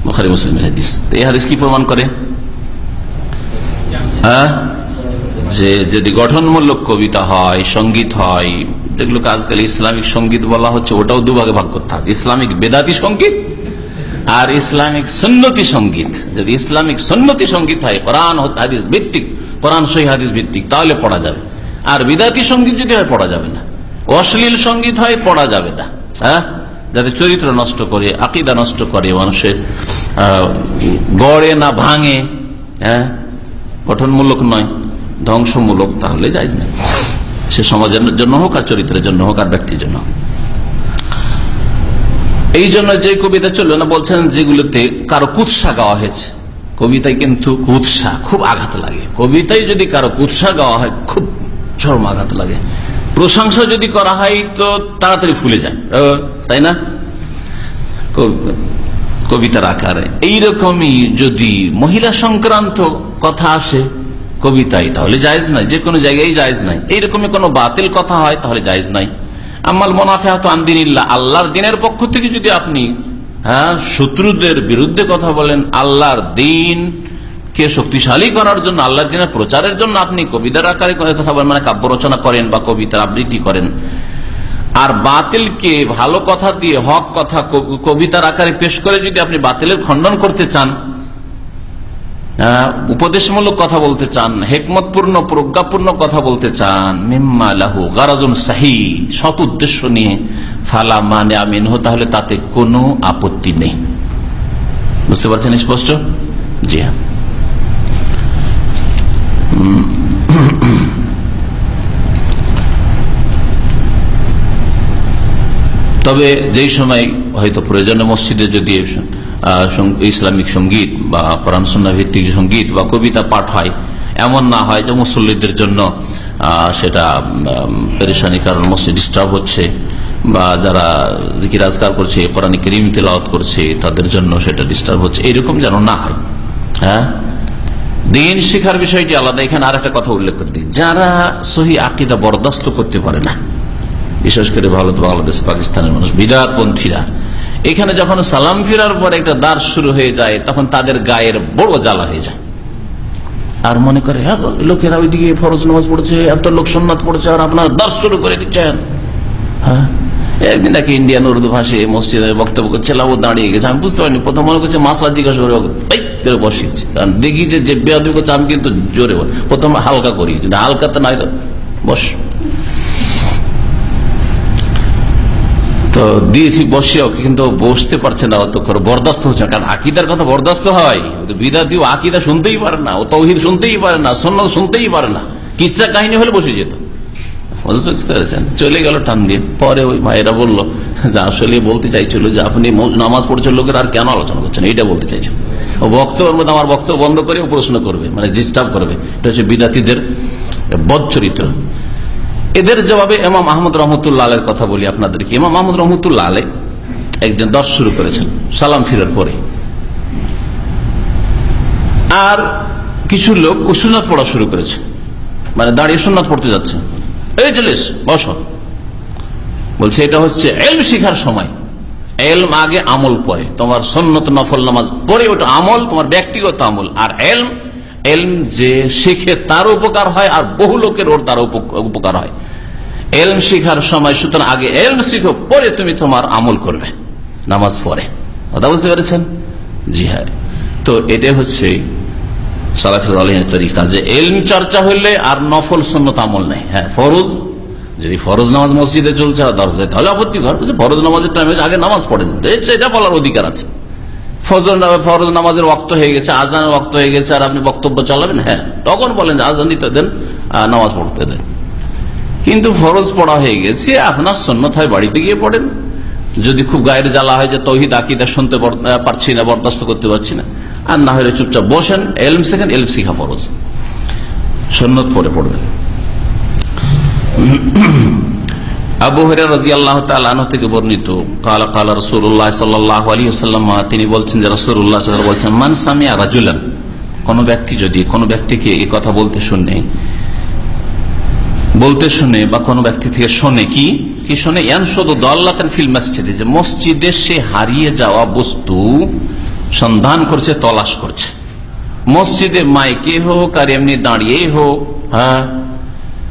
বখারি মুসলিম হাদিস। এই হাদিস কি প্রমাণ করে? হ্যাঁ? যে যদি গঠনমূলক কবিতা হয়, সংগীত হয়, যেগুলোকে আজকাল ইসলামিক সংগীত বলা হচ্ছে, ওটাও দুভাগে ভাগ করতে হবে। ইসলামিক বেদাতি সংগীত আর ইসলামিক সন্ন্যতি সংগীত। যদি ইসলামিক সন্ন্যতি সংগীত হয়, কোরআন হাদিস ভিত্তিক, কোরআন সহি হাদিস ভিত্তিক, তাহলে পড়া যাবে। আর বিদাতি সংগীত যদি হয়, পড়া যাবে না। অশ্লীল সংগীত হয়, পড়া যাবে না। হ্যাঁ? যাতে চরিত্র নষ্ট করে, আকিদা নষ্ট করে, মানুষের গড়ে না ভাঙে। হ্যাঁ? গঠনমূলক নয়, ধ্বংসমূলক, তাহলে যাইজ না। সে সমাজের জন্য হোক, আর চরিত্রের জন্য হোক, আর ব্যক্তির জন্য এই জন্য যে কবিতা চলল না, বলছেন যেগুলোতে কারও কুৎসা গাওয়া হয়েছে। কবিতায় কিন্তু কুৎসা খুব আঘাত লাগে। কবিতায় যদি কারও কুৎসা গাওয়া হয়, খুব চরম আঘাত লাগে। প্রশংসা যদি করা হয়, তো তাড়াতাড়ি ফুলে যায়। তাই না? কবিতার আকারে। এইরকমই যদি মহিলা সংক্রান্ত কথা আসে কবিতায়, তাহলে জায়জ নাই। যে কোনো জায়গায় জায়জ নাই। এইরকমই কোনো বাতিল কথা হয়, তাহলে জায়জ নাই। আমাল মোনাফে হতো আন্দিনিল্লা আল্লাহর দিনের পক্ষ থেকে যদি আপনি হ্যাঁ শত্রুদের বিরুদ্ধে কথা বলেন, আল্লাহর দিন কে শক্তিশালী করার জন্য, আল্লাহর দিনের প্রচারের জন্য আপনি কবিতার আকারে কথা বলেন মানে কাব্য রচনা করেন বা কবিতার আবৃত্তি করেন। আর বাতিলকে ভালো কথা দিয়ে, হক কথা, কব- কবিতার আকারে পেশ করে যদি আপনি বাতিলের খণ্ডন করতে চান উপদেশমূলক কথা বলতে চান, হেকমতপূর্ণ, প্রজ্ঞাপূর্ণ কথা বলতে চান, মিম্মা লাহু গারাজুন সাহি, সৎ উদ্দেশ্য নিয়ে ফালা মানে আমিন হো, তাহলে তাতে কোনো আপত্তি নেই। বুঝতে পারছেন স্পষ্ট? জি হ্যাঁ। তবে যেই সময় হয়তো প্রয়োজনে মসজিদে যদি ইসলামিক সংগীত বা কোরআন সন্না ভিত্তিক সংগীত বা কবিতা পাঠ হয়, এমন না হয় যে মুসল্লিদের জন্য সেটা পেরেশানি কারণ মসজিদ ডিস্টার্ব হচ্ছে বা যারা আজকার করছে, কোরআন করিম তেলাওয়াত করছে, তাদের জন্য সেটা ডিস্টার্ব হচ্ছে। এরকম যেন না হয় হ্যাঁ? দিন শিখার বিষয়টি আলাদা। এখানে আর একটা কথা উল্লেখ করে দিই। যারা সহি আকিদা বরদাস্ত করতে পারে না বিশেষ করে ভারত, বাংলাদেশ, পাকিস্তানের মানুষ বিরাটপন্থীরা এখানে যখন সালাম ফিরার পর একটা দাঁড় শুরু হয়ে যায়, তখন তাদের গায়ের বড় জ্বালা হয়ে যায়। আর মনে করে হ্যাঁ লোকেরা ওইদিকে ফরজ নামাজ পড়ছে এত লোক সোননাথ পড়ছে, আর আপনার দাঁড় শুরু করে দিচ্ছেন হ্যাঁ একদিন নাকি ইন্ডিয়ান উর্দু ভাষায় মসজিদে বক্তব্য করছিলাম ও দাঁড়িয়ে গেছে। আমি বুঝতে পারিনি, প্রথম মনে করছে মাসা জিজ্ঞাসা করে করে বসিয়েছি কারণ দেখি যে বেয়াদি করছে, আমি কিন্তু জোরে। প্রথম হালকা করি, যদি হালকাতে তো, বস। তো দিয়েছি বসিয়াও কিন্তু বসতে পারছে না অত করে বরদাস্ত হচ্ছে। কারণ আকিদার কথা বরদাস্ত হয়। বিদাতিও আকিদা শুনতেই পারে না, ও তৌহিদ শুনতেই পারে না সন্ন্যত শুনতেই পারে না। কিচ্ছা কাহিনী হলে বসে যেত? চলে গেল টান দিয়ে। পরে ওই ভাইয়েরা বলল, যে আসলে বলতে চাইছিল, যে আপনি নামাজ পড়ছেন, লোকের আর কেন আলোচনা করছেন? এইটা বলতে চাইছেন ও বক্তব্যের মধ্যে আমার বক্তব্য বন্ধ করে প্রশ্ন করবে মানে ডিস্টার্ব করবে। এটা হচ্ছে বিদাতিদের বদ চরিত্র এদের জবাবে এমাম আহমদ রহমতুল্লাহ আলের কথা বলি আপনাদেরকে। ইমাম আহমদ রহমতুল্লাহ আলে একদিন দশ শুরু করেছেন, সালাম ফিরার পরে। আর কিছু লোক সুন্নাত পড়া শুরু করেছে। মানে দাঁড়িয়ে সুন্নাত পড়তে যাচ্ছে। এই চলিস বস। বলছে, এটা হচ্ছে এলম শিখার সময়। এলম আগে আমল পরে তোমার সন্নত নফল নামাজ পরে ওটা আমল, তোমার ব্যক্তিগত আমল। আর এলম এলম যে শিখে তার উপকার হয় আর বহু লোকের ওর তার উপ- উপকার হয়। এলম শিখার সময় সুতরাং আগে এলম শিখো, পরে তুমি তোমার আমল করবে, নামাজ পড়ে। কথা বুঝতে পেরেছেন? জি হ্যাঁ। তো এটা হচ্ছে যে এলম চর্চা হইলে আর নফল আমল নেই। হ্যাঁ ফরজ, যদি ফরজ নামাজ মসজিদে চলছে তাহলে আপত্তি ঘর ফরজ নামাজের টাইমে আগে নামাজ পড়েন এটা বলার অধিকার আছে। ফজর ফরজ নামাজের ওক্ত হয়ে গেছে আজানের ওক্ত হয়ে গেছে, আর আপনি বক্তব্য চালাবেন? হ্যাঁ। তখন বলেন আজান দিতে দেন নামাজ পড়তে দেন। কিন্তু ফরজ পড়া হয়ে গেছে, আপনার সন্ন্যত হয় বাড়িতে গিয়ে পড়েন। যদি খুব গায়ের জ্বালা হয় যে তহিদ আকিদা শুনতে পারছি না, বরদাস্ত করতে পারছি না, আর না হলে চুপচাপ বসেন, এলম সেকেন্ড এলম শিখা ফরজ। সন্ন্যত পরে পড়বেন। কোন ব্যক্তি যদি ব্যক্তিকে এই কথা বলতে শুনে বলতে শুনে বা কোনো ব্যক্তি থেকে শোনে কি কি শোনে? মসজিদে যে মসজিদে সে হারিয়ে যাওয়া বস্তু সন্ধান করছে, তলাশ করছে। মসজিদে মাইকে হোক আর এমনি দাঁড়িয়ে হোক হ্যাঁ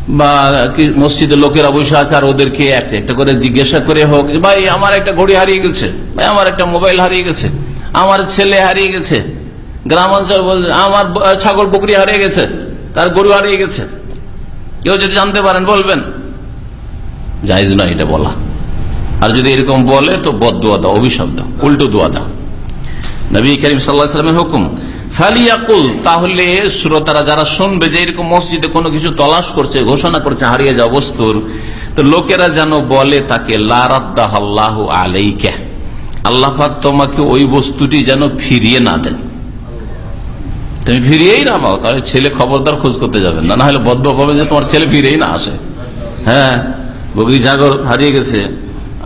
বা কি মসজিদে লোকেরা বসে আছে আর ওদেরকে একটা একটা করে জিজ্ঞাসা করে হোক, ভাই, আমার একটা ঘড়ি হারিয়ে গেছে। ভাই, আমার একটা মোবাইল হারিয়ে গেছে। আমার ছেলে হারিয়ে গেছে। গ্রামাঞ্চল বলছে, আমার ছাগল, বকরি হারিয়ে গেছে। তার গরু হারিয়ে গেছে। কেউ যদি জানতে পারেন, বলবেন। জায়জ নয় এটা বলা। আর যদি এরকম বলে, তো বদ দোয়া দাও, অভিশাপ দাও, উল্টো দোয়া দাও। নবী করিম সাল্লামের হুকুম ফালিয়াকুল, তাহলে শ্রোতারা যারা শুনবে যে এরকম মসজিদে কোনো কিছু তলাশ করছে, ঘোষণা করছে, হারিয়ে যাওয়া বস্তুর, তো লোকেরা যেন বলে তাকে লারাদ্দাহ আলাইকে। আল্লাহ তোমাকে ওই বস্তুটি যেন ফিরিয়ে না দেন। তুমি ফিরিয়েই না পাও, তাহলে ছেলে খবরদার খোঁজ করতে যাবেন না। না হলে বদ্ধ পাবে যে তোমার ছেলে ফিরেই না আসে। হ্যাঁ বগরি জাগর হারিয়ে গেছে,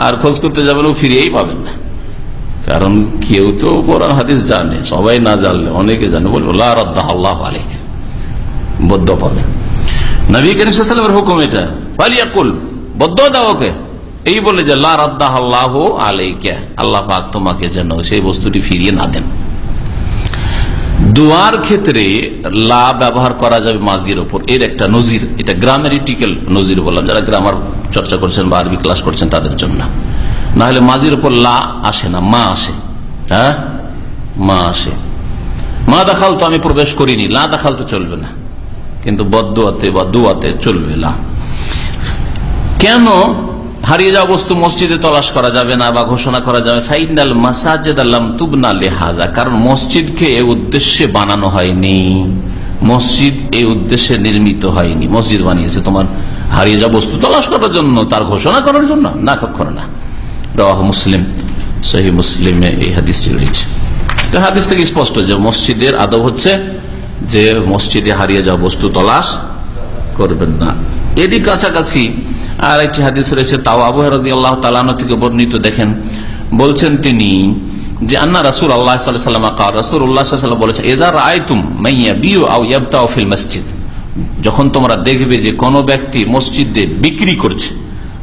আর খোঁজ করতে যাবেন, ও ফিরিয়েই পাবেন না। কারণ কেউ তো কোরআন, হাদিস জানে, সবাই না জানলে অনেকে জানে। বলব আল্লাহ আলিক বদ্ধ পাবে নবী করিমের হুকুম এটা। পালিয়াকুল বদ্ধ দাও ওকে এই বলে যে, লা রাদ্দাহ আল্লাহ আল্লাহ পাক তোমাকে যেন সেই বস্তুটি ফিরিয়ে না দেন। দোয়ার ক্ষেত্রে লা ব্যবহার করা যাবে মাজির ওপর। এর একটা নজির, এটা গ্রামারিটিক্যাল নজির বললাম। যারা গ্রামার চর্চা করছেন বা আরবি ক্লাস করছেন, তাদের জন্য। না হলে মাজির ওপর লা আসে না, মা আসে। হ্যাঁ? মা আসে। মা দেখাল তো আমি প্রবেশ করিনি, লা দেখাল তো চলবে না। কিন্তু বদুয়াতে বা দুয়াতে চলবে লা। কেন হারিয়ে যাওয়া বস্তু মসজিদে তলাশ করা যাবে না বা ঘোষণা করা যাবে ফাইনাল মাসাজেদ আল্লাম তুবনা লেহাজা, কারণ মসজিদকে এ উদ্দেশ্যে বানানো হয়নি। মসজিদ এই উদ্দেশ্যে নির্মিত হয়নি। মসজিদ বানিয়েছে তোমার হারিয়ে যাওয়া বস্তু তলাশ করার জন্য, তার ঘোষণা করার জন্য, না কখনো না। রাহ মুসলিম সহি মুসলিমে এই হাদিসটি রয়েছে। তো হাদিস থেকে স্পষ্ট যে মসজিদের আদব হচ্ছে যে মসজিদে হারিয়ে যাওয়া বস্তু তলাশ করবেন না। এরই কাছাকাছি আর একটি হাদিস রয়েছে, তাও আবু রাজি আল্লাহ তালানো থেকে বর্ণিত দেখেন। বলছেন তিনি যে, আন্না রাসুল আল্লাহ সাল্লাম রাসুল উল্লাহ সাল্লাম বলেছেন এজার আয় তুম মাইয়া বিও আউ ইয়াবতাও ফিল মসজিদ। যখন তোমরা দেখবে যে কোন ব্যক্তি মসজিদে বিক্রি করছে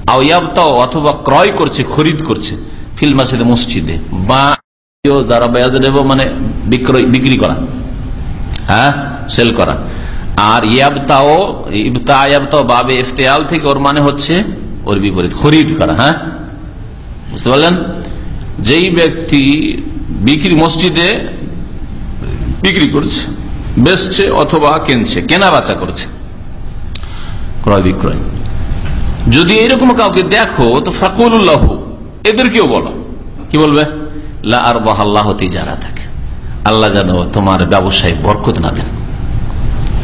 অথবা ক্রয় করছে, খরিদ করছে, ফিল মসজিদে মসজিদে। বা যারা বেয়াদ মানে বিক্রয়, বিক্রি করা। হ্যাঁ? সেল করা। আর ইয়াবতাও, ইবতা, ইয়াবতাও, বাবে ইফতেয়াল থেকে ওর মানে হচ্ছে ওর বিপরীত, খরিদ করা। হ্যাঁ? বুঝতে পারলেন? যেই ব্যক্তি বিক্রি মসজিদে বিক্রি করছে, বেচছে অথবা কিনছে কেনা বেচা করছে ক্রয় বিক্রয় যদি এরকম কাউকে দেখো, তো ফাকুল্লাহ এদেরকেও বলো। কি বলবে? লা আর বাহাল্লাহ যারা থাকে আল্লাহ যেন তোমার ব্যবসায় বরকত না দেন।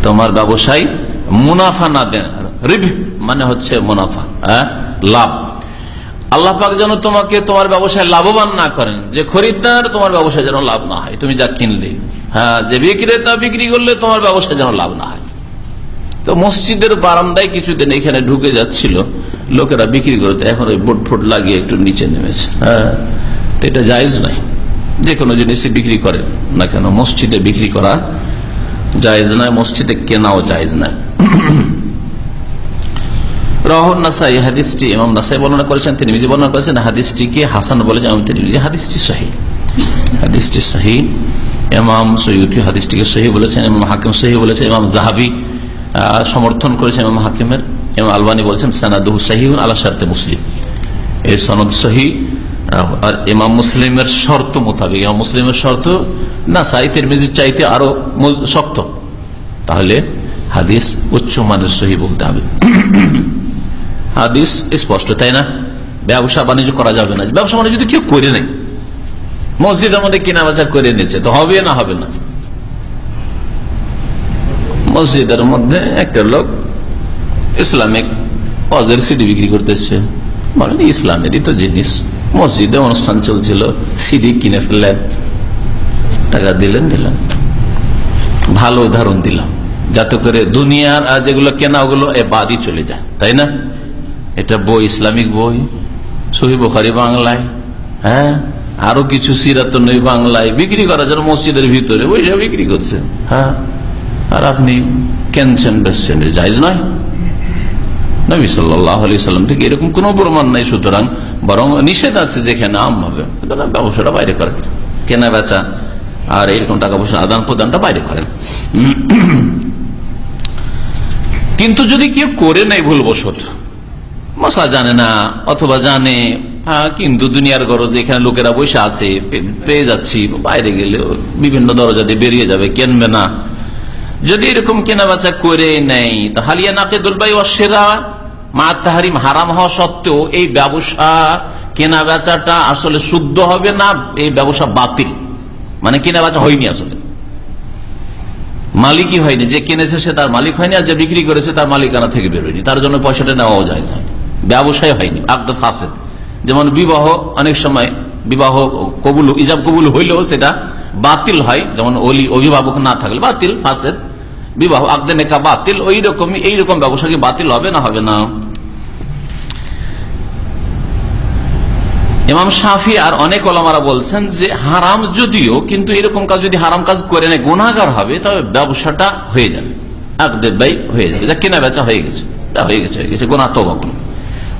তোমার ব্যবসায় মুনাফা না দেন। মানে হচ্ছে মুনাফা হ্যাঁ? লাভ। আল্লাহ পাক যেন তোমাকে তোমার ব্যবসায় লাভবান না করেন। যে খরিদ্দার, তোমার ব্যবসায় যেন লাভ না হয়। তুমি যা কিনলে হ্যাঁ? যে বিক্রেতা বিক্রি করলে, তোমার ব্যবসায় যেন লাভ না হয়। তো মসজিদের বারান্দায় কিছুদিন এখানে ঢুকে যাচ্ছিল। লোকেরা বিক্রি করতে, এখন ওই বোট ফোট লাগিয়ে একটু নিচে নেমেছে। হ্যাঁ এটা জায়জ নাই যে কোনো জিনিসই বিক্রি করেন না কেন, মসজিদে বিক্রি করা জায়েজ নয়, মসজিদে কেনাও জায়েজ নয়। নাসাই বর্ণনা করেছেন তিনি বর্ণনা করেছেন হাসান বলেছেন বলেছেন হাকিম সহি বলেছেন, ইমাম জাহাবি সমর্থন করেছেন ইমাম হাকিমের। ইমাম আলবানি বলছেন, সানাদুহ সাহিউন আলা শার্তে মুসলিম। এই সনদ সহি আর ইমাম মুসলিমের শর্ত মোতাবেক, ইমাম মুসলিমের শর্ত, না সাইতের মেজির চাইতে আরও শক্ত। তাহলে হাদিস উচ্চ মানের সহি বলতে হবে। হাদিস স্পষ্ট, তাই না? ব্যবসা বাণিজ্য করা যাবে না। ব্যবসা বাণিজ্য কেউ করে নেই মসজিদের মধ্যে কেনা বেচা করে নিচ্ছে তো হবে না হবে না। মসজিদের মধ্যে একটা লোক ইসলামিক অজের সিডি বিক্রি করতেছে। বলেন ইসলামেরই তো জিনিস। মসজিদে অনুষ্ঠান চলছিল, সিডি কিনে ফেললেন। টাকা দিলেন দিলেন। ভালো উদাহরণ দিলাম। যাতে করে দুনিয়ার আর যেগুলো কেনা, ওগুলো এ বাদই চলে যায়। তাই না? এটা বই, ইসলামিক বই। সহি বোখারি বাংলায়। হ্যাঁ? আরও কিছু সিরাত নই বাংলায়। বিক্রি করা যারা মসজিদের ভিতরে ওইসব বিক্রি করছে। হ্যাঁ? আর আপনি কেনছেন বেসছেন যাইজ নয়? নবী সাল্লাম থেকে এরকম কোন প্রমাণ নাই, সুতরাং বরং নিষেধ আছে যেখানে আম হবে। ব্যবসাটা বাইরে করেন। কেনা বেচা আর এরকম টাকা পয়সা আদান প্রদানটা বাইরে করেন। কিন্তু যদি কেউ করে নেই ভুলবশত, মশলা জানে না অথবা জানে কিন্তু দুনিয়ার গরজ এখানে লোকেরা বসে আছে পেয়ে যাচ্ছি, বাইরে গেলে বিভিন্ন দরজা দিয়ে বেরিয়ে যাবে, কেনবে না? যদি এরকম কেনা বেচা করে নেই তাহলে নাকে দুলবাই অসেরা। মা তাহারিম হারাম হওয়া সত্ত্বেও এই ব্যবসা কেনা বেচাটা আসলে শুদ্ধ হবে না, এই ব্যবসা বাতিল। মানে কেনা বেচা হয়নি আসলে। মালিকই হয়নি, যে কিনেছে সে তার মালিক হয়নি, আর যে বিক্রি করেছে তার মালিকানা থেকে বেরোয়নি। তার জন্য পয়সাটা নেওয়াও যায় ব্যবসায় হয়নি আব্দ ফাসেদ যেমন বিবাহ, অনেক সময় বিবাহ কবুল, ইজাব কবুল হইলেও সেটা বাতিল হয়। যেমন অলি, অভিভাবক না থাকলে বাতিল ফাসেদ বিবাহ আগদে নেকা বাতিল ওই রকমই এইরকম ব্যবসা কি বাতিল হবে না হবে না? ইমাম সাফি আর অনেক ওলামারা বলছেন যে হারাম যদিও, কিন্তু এরকম কাজ যদি হারাম কাজ করে নেয় গুণাগার হবে, তবে ব্যবসাটা হয়ে যাবে। আকদের ব্যয় হয়ে যাবে। যা কেনা বেচা হয়ে গেছে হয়ে গেছে হয়ে গেছে গোনা তো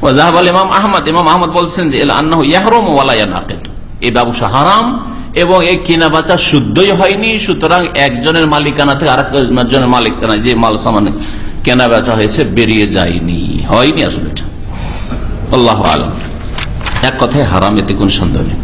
ওয়াজাহাব আল ইমাম আহমদ ইমাম আহমদ বলছেন যে আন্নাহু ইয়াহরম ওয়ালায়া নাকেদ এই ব্যবসা হারাম এবং এই কেনা বেচা শুদ্ধই হয়নি সুতরাং একজনের মালিকানা থেকে আর একজনের মালিকানা যে মাল সামান কেনা বেচা হয়েছে বেরিয়ে যায়নি হয়নি আসলে এটা আল্লাহ আলম এক কথায় হারাম এতে কোন সন্দেহ নেই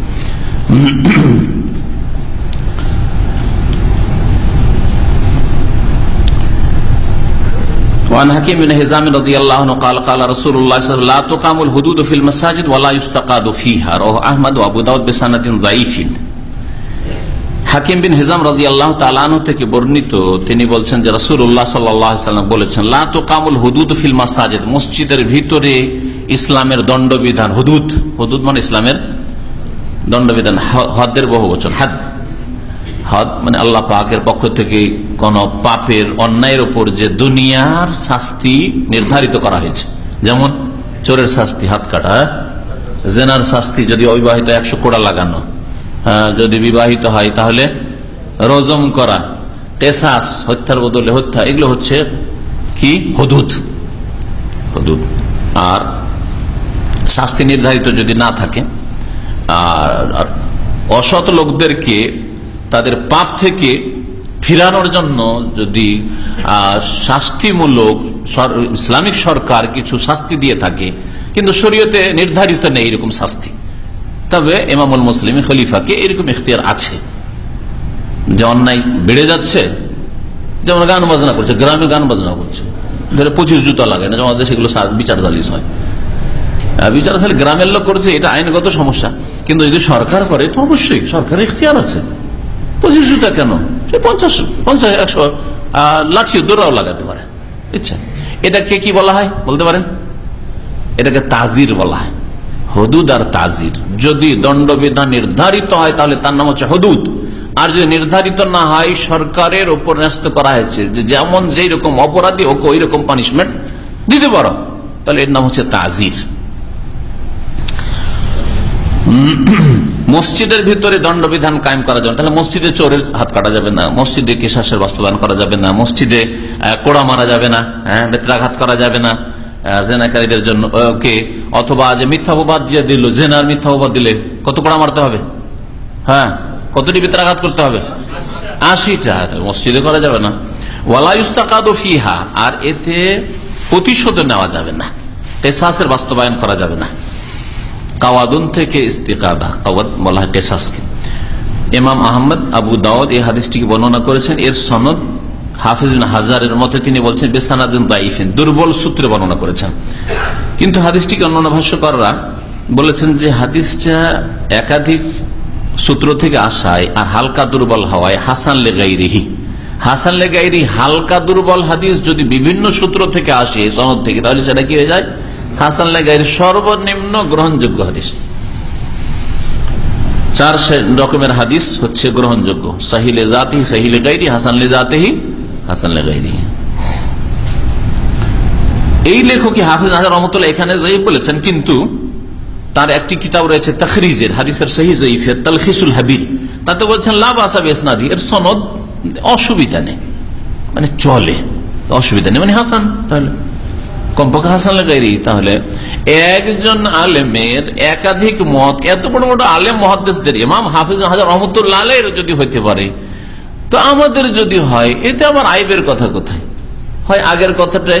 وعن حكيم بن هزام رضي الله عنه قال قال رسول الله صلى الله عليه وسلم لا تقام الحدود في المساجد ولا يستقاد فيها رواه احمد وابو داود بسند ضعيف হাকিম বিন হিজাম রাজি আল্লাহ তালানো থেকে বর্ণিত, তিনি বলছেন যে রসুল্লাহ সাল্লাম বলেছেন লাতো কামুল হুদুদ ফিল মাসাজেদ মসজিদের ভিতরে ইসলামের দণ্ডবিধান, হুদুদ। হুদুদ মানে ইসলামের দণ্ডবিধান হদের বহু বচন হাদ। হদ মানে আল্লাহ পাকের পক্ষ থেকে কোন পাপের অন্যায়ের উপর যে দুনিয়ার শাস্তি নির্ধারিত করা হয়েছে। যেমন চোরের শাস্তি, হাত কাটা জেনার শাস্তি, যদি অবিবাহিত একশো কোড়া লাগানো যদি বিবাহিত হয় তাহলে রজম করা কেসাস হত্যার বদলে হত্যা এগুলো হচ্ছে কি? হদুদ। হদুদ। আর শাস্তি নির্ধারিত যদি না থাকে আর অসৎ লোকদেরকে তাদের পাপ থেকে ফিরানোর জন্য যদি শাস্তিমূলক ইসলামিক সরকার কিছু শাস্তি দিয়ে থাকে কিন্তু শরীয়তে নির্ধারিত নেই এরকম শাস্তি। তবে এমামুল মুসলিম খলিফাকে এরকম ইখতিয়ার আছে। যে অন্যায় বেড়ে যাচ্ছে, যেমন গান বাজনা করছে, গ্রামে গান বাজনা করছে। ধরে পঁচিশ জুতা লাগে না, আমাদের সেগুলো বিচার চালিয়ে হয় বিচার আসলে গ্রামের লোক করছে, এটা আইনগত সমস্যা। কিন্তু যদি সরকার করে, তো অবশ্যই সরকারের ইখতিয়ার আছে। পঁচিশ জুতা কেন? সে পঞ্চাশ পঞ্চাশ, একশো লাঠি দৌড়াও লাগাতে পারে। ইচ্ছা এটাকে কি বলা হয়? বলতে পারেন? এটাকে তাজির বলা হয়। হদুদ আর তাজির। যদি দণ্ডবিধান নির্ধারিত হয়, তাহলে তার নাম হচ্ছে হদুদ। আর যদি নির্ধারিত না হয়, সরকারের ওপর ন্যস্ত করা হয়েছে যেমন যেই রকম অপরাধী, ওকে ওই রকম পানিশমেন্ট দিতে পারো। তাহলে এর নাম হচ্ছে তাজির। মসজিদের ভিতরে দণ্ডবিধান কায়েম করা যাবে তাহলে মসজিদে চোরের হাত কাটা যাবে না, মসজিদে কেশাসের বাস্তবায়ন করা যাবে না, মসজিদে কোড়া মারা যাবে না হ্যাঁ বেত্রাঘাত করা যাবে না। জেনাকারীদের জন্য কে? অথবা যে মিথ্যাপবাদ যে দিল, জেনার মিথ্যাপবাদ দিলে কত কোড়া মারতে হবে? হ্যাঁ? কতটি বেত্রাঘাত করতে হবে? আশিটা। মসজিদে করা যাবে না। ফিহা, আর এতে প্রতিশোধ নেওয়া যাবে না। কেসাসের বাস্তবায়ন করা যাবে না। কাওয়াদুন থেকে ইস্তিকাদা। কাওয়াদ বলা হয় কেসাসকে। ইমাম আহমদ আবু দাউদ এই হাদিসটিকে বর্ণনা করেছেন। এর সনদ হাফিজ হাজারের মতে তিনি বলছেন, বেসানাদিন দাইফিন, দুর্বল সূত্রে বর্ণনা করেছেন। কিন্তু হাদিসটিকে অন্যান্য ভাষ্যকররা বলেছেন যে হাদিসটা একাধিক সূত্র থেকে আসায় আর হালকা দুর্বল হওয়ায় হাসান লেগাইরিহি হাসান লেগাইরি হালকা দুর্বল হাদিস যদি বিভিন্ন সূত্র থেকে আসে, সনদ থেকে, তাহলে সেটা কি হয়ে যায়? হাসান লেগাইর সর্বনিম্ন গ্রহণযোগ্য হাদিস। চার রকমের হাদিস হচ্ছে গ্রহণযোগ্য। সাহিলে জাতি সাহিলে গাইরি, হাসান লে জাতেহি হাসান এই লেখক হাফিজ রহমতুল্লাহ এখানে বলেছেন, কিন্তু তার একটি কিতাব রয়েছে তখরিজের, হাদিসের সহি জয়ীফের তালখিসুল হাবির তাতে বলছেন লাভ আসাবি এসনাদি এর সনদ অসুবিধা নেই। মানে চলে, অসুবিধা নেই। মানে হাসান, তাহলে কমপক্ষে হাসান তাহলে একজন আলেমের একাধিক মত, এত বড় বড় আলেম মহাদেশদের ইমাম হাফিজ হাজার রহমতুল্লাহ যদি হইতে পারে তো আমাদের যদি হয়, এতে আমার আইবের কথা কোথায়? হয় আগের কথাটা,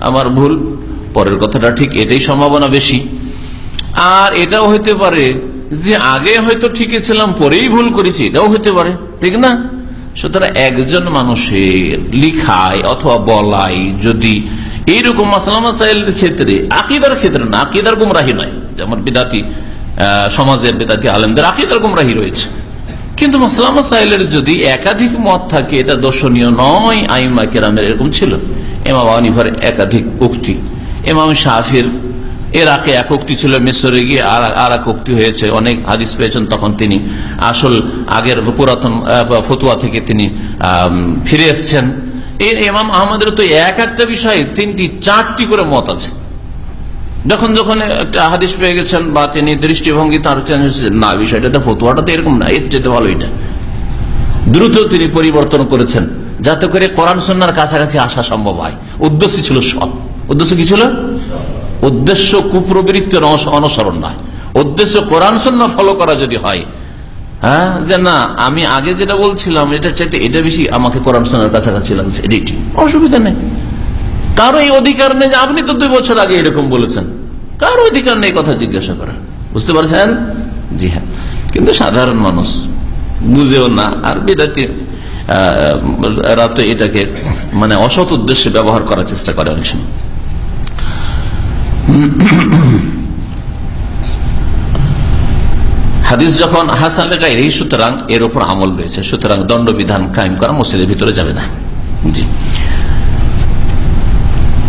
আমার ভুল, পরের কথাটা ঠিক এটাই সম্ভাবনা বেশি। আর এটাও হইতে পারে যে আগে হয়তো ঠিকই ছিলাম, পরেই ভুল করেছি, এটাও হইতে পারে, ঠিক না? সুতরাং একজন মানুষের লিখায় অথবা বলাই যদি এইরকম মাসাইলের ক্ষেত্রে, আকিদার ক্ষেত্রে না, আকিদার গুমরাহি নয়। যেমন বিদাতি সমাজের বিদাতি আলমদের আকিদার গুমরাহি রয়েছে। কিন্তু মাসলামা সাইলের যদি একাধিক মত থাকে, এটা দর্শনীয় নয়, আইমা কেরামের এরকম ছিল। এমাম আনিভার একাধিক উক্তি। এমাম শাহির এর আগে এক উক্তি ছিল মিশরে গিয়ে আর এক উক্তি হয়েছে। অনেক হাদিস পেয়েছেন, তখন তিনি আসল আগের পুরাতন ফতুয়া থেকে তিনি ফিরে এসছেন। এর এমাম আহমদের তো এক একটা বিষয়ে তিনটি, চারটি করে মত আছে। যখন যখন একটা হাদিস পেয়ে গেছেন বা তিনি দৃষ্টিভঙ্গি তার না, বিষয়টা ফতুয়াটা তো এরকম না, এর চেয়ে ভালো এটা। দ্রুত তিনি পরিবর্তন করেছেন, যাতে করে কোরআন সন্ন্যার কাছাকাছি আসা সম্ভব হয়। উদ্দেশ্য ছিল সব উদ্দেশ্য কি ছিল? উদ্দেশ্য কুপ্রবৃত্তের অনস- অনুসরণ নয়। উদ্দেশ্য কোরআন সন্ন্য ফলো করা যদি হয় হ্যাঁ যে না, আমি আগে যেটা বলছিলাম এটা চাইতে এটা বেশি আমাকে কোরআন সন্ন্যার কাছাকাছি লাগছে ঠিক। অসুবিধা নেই। কারও এই অধিকার নেই যে আপনি তো দুই বছর আগে এরকম বলেছেন। কারও অধিকার নেই কথা জিজ্ঞাসা করার। বুঝতে পারছেন? জি হ্যাঁ। কিন্তু সাধারণ মানুষ বুঝেও না, আর বিদাতি রাতে এটাকে মানে অসৎ উদ্দেশ্যে ব্যবহার করার চেষ্টা করে অনেক সময়। হাদিস যখন হাসান এই সুতরাং এর উপর আমল রয়েছে। সুতরাং দণ্ডবিধান কায়েম করা মসজিদের ভিতরে যাবে না। জি।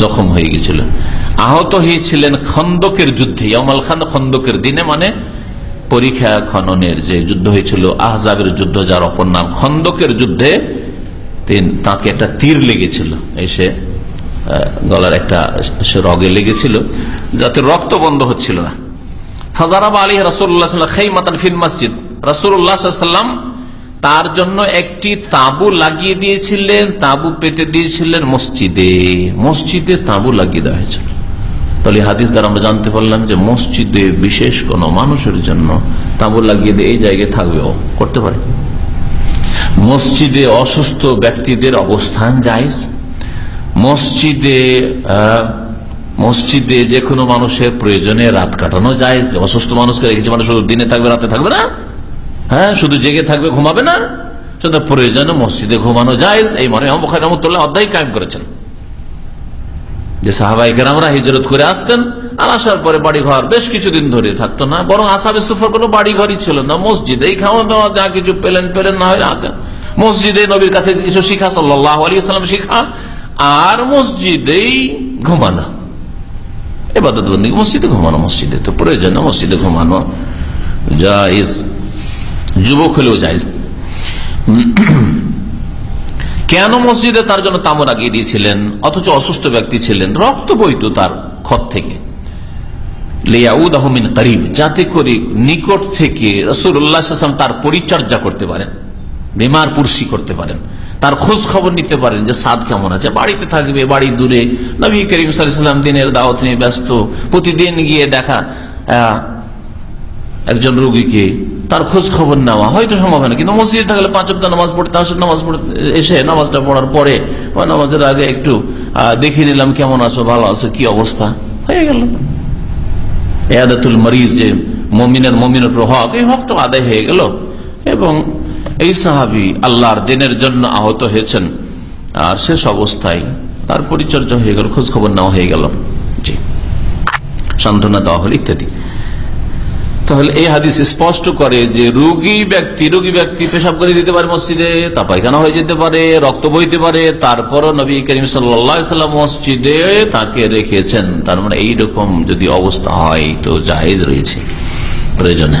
জখম হয়ে গেছিল। আহত হয়েছিলেন খন্দকের যুদ্ধে ইয়ামাল খান খন্দকের দিনে মানে পরীক্ষা খননের যে যুদ্ধ হয়েছিল, আহজাবের যুদ্ধ যার অপর নাম খন্দকের যুদ্ধে তাকে একটা তীর লেগেছিল, এসে গলার একটা রগে লেগেছিল, যাতে রক্ত বন্ধ হচ্ছিল না। ফাজারাব আলী রসুল্লাহ খেইমাতান ফিল মসজিদ। রসুল্লাহ সাল্লাম তার জন্য একটি তাবু লাগিয়ে দিয়েছিলেন, তাবু পেতে দিয়েছিলেন মসজিদে। মসজিদে তাবু লাগিয়ে দেওয়া হয়েছিল। তাহলে হাদিস দ্বারা আমরা জানতে পারলাম যে মসজিদে বিশেষ কোন মানুষের জন্য তাবু লাগিয়ে দিয়ে এই জায়গায় থাকবেও করতে পারে। মসজিদে অসুস্থ ব্যক্তিদের অবস্থান জায়জ। মসজিদে মসজিদে যে কোনো মানুষের প্রয়োজনে রাত কাটানো যায় অসুস্থ মানুষকে রেখেছে মানে শুধু দিনে থাকবে, রাতে থাকবে না। হ্যাঁ শুধু জেগে থাকবে, ঘুমাবে না। শুধু প্রয়োজনে মসজিদে ঘুমানো যায়। এই মনে রহমতুল্লাহ অধ্যায় কায়েম করেছেন। যে সাহাবাহিকের আমরা হিজরত করে আসতেন, আর আসার পরে বাড়ি ঘর বেশ কিছুদিন ধরে থাকতো না, বরং আসাবে সুফার কোনো বাড়ি ঘরই ছিল না। মসজিদে এই খাওয়া দাওয়া, যা কিছু পেলেন পেলেন না হয়ে আসেন মসজিদে নবীর কাছে কিছু শিখা সাল্লাম শিখা, আর মসজিদেই ঘুমানো। বন্দি মসজিদে ঘুমানো, মসজিদে তো প্রয়োজন মসজিদে ঘুমানো। জাইজ যুবক হলেও জাইজ কেন মসজিদে তার জন্য তামর আগিয়ে দিয়েছিলেন? অথচ অসুস্থ ব্যক্তি ছিলেন। রক্ত বইত তার ক্ষত থেকে। লেয়াউদ আহমিন করিব যাতে করে নিকট থেকে রসুল্লাহ তার পরিচর্যা করতে পারেন, বিমার পুরসি করতে পারেন, তার খোঁজ খবর নিতে পারেন যে সাদ কেমন আছে, বাড়িতে থাকবে, বাড়ি দূরে। নবী করিম সাল্লাম দিনের দাওয়াত নিয়ে ব্যস্ত। প্রতিদিন গিয়ে দেখা একজন রোগীকে তার খোঁজ খবর নেওয়া। হয়তো সম্ভব হয় না। কিন্তু মসজিদে থাকলে পাঁচ অব্দ নামাজ পড়তে আসে নামাজ পড়তে এসে নামাজটা পড়ার পরে বা নামাজের আগে একটু দেখে নিলাম, কেমন আছো, ভালো আছো, কি অবস্থা? হয়ে গেল। এয়াদাতুল মরিজ যে মমিনের মমিনের প্রভাব, এই হকটা আদায় হয়ে গেল। এবং এই সাহাবি আল্লাহর দিনের জন্য আহত হয়েছেন। আর শেষ অবস্থায় তার পরিচর্যা হয়ে গেল, খোঁজ খবর নেওয়া হয়ে গেল। জি। সান্ত্বনা দেওয়া হল, ইত্যাদি। তাহলে এই হাদিস স্পষ্ট করে যে রুগী ব্যক্তি, রোগী ব্যক্তি পেশাব করে দিতে পারে মসজিদে, তা পায়খানা হয়ে যেতে পারে, রক্ত বইতে পারে, তারপরও নবী করিম সাল্লাম মসজিদে তাকে রেখেছেন। তার মানে এইরকম যদি অবস্থা হয় তো জাহেজ রয়েছে প্রয়োজনে।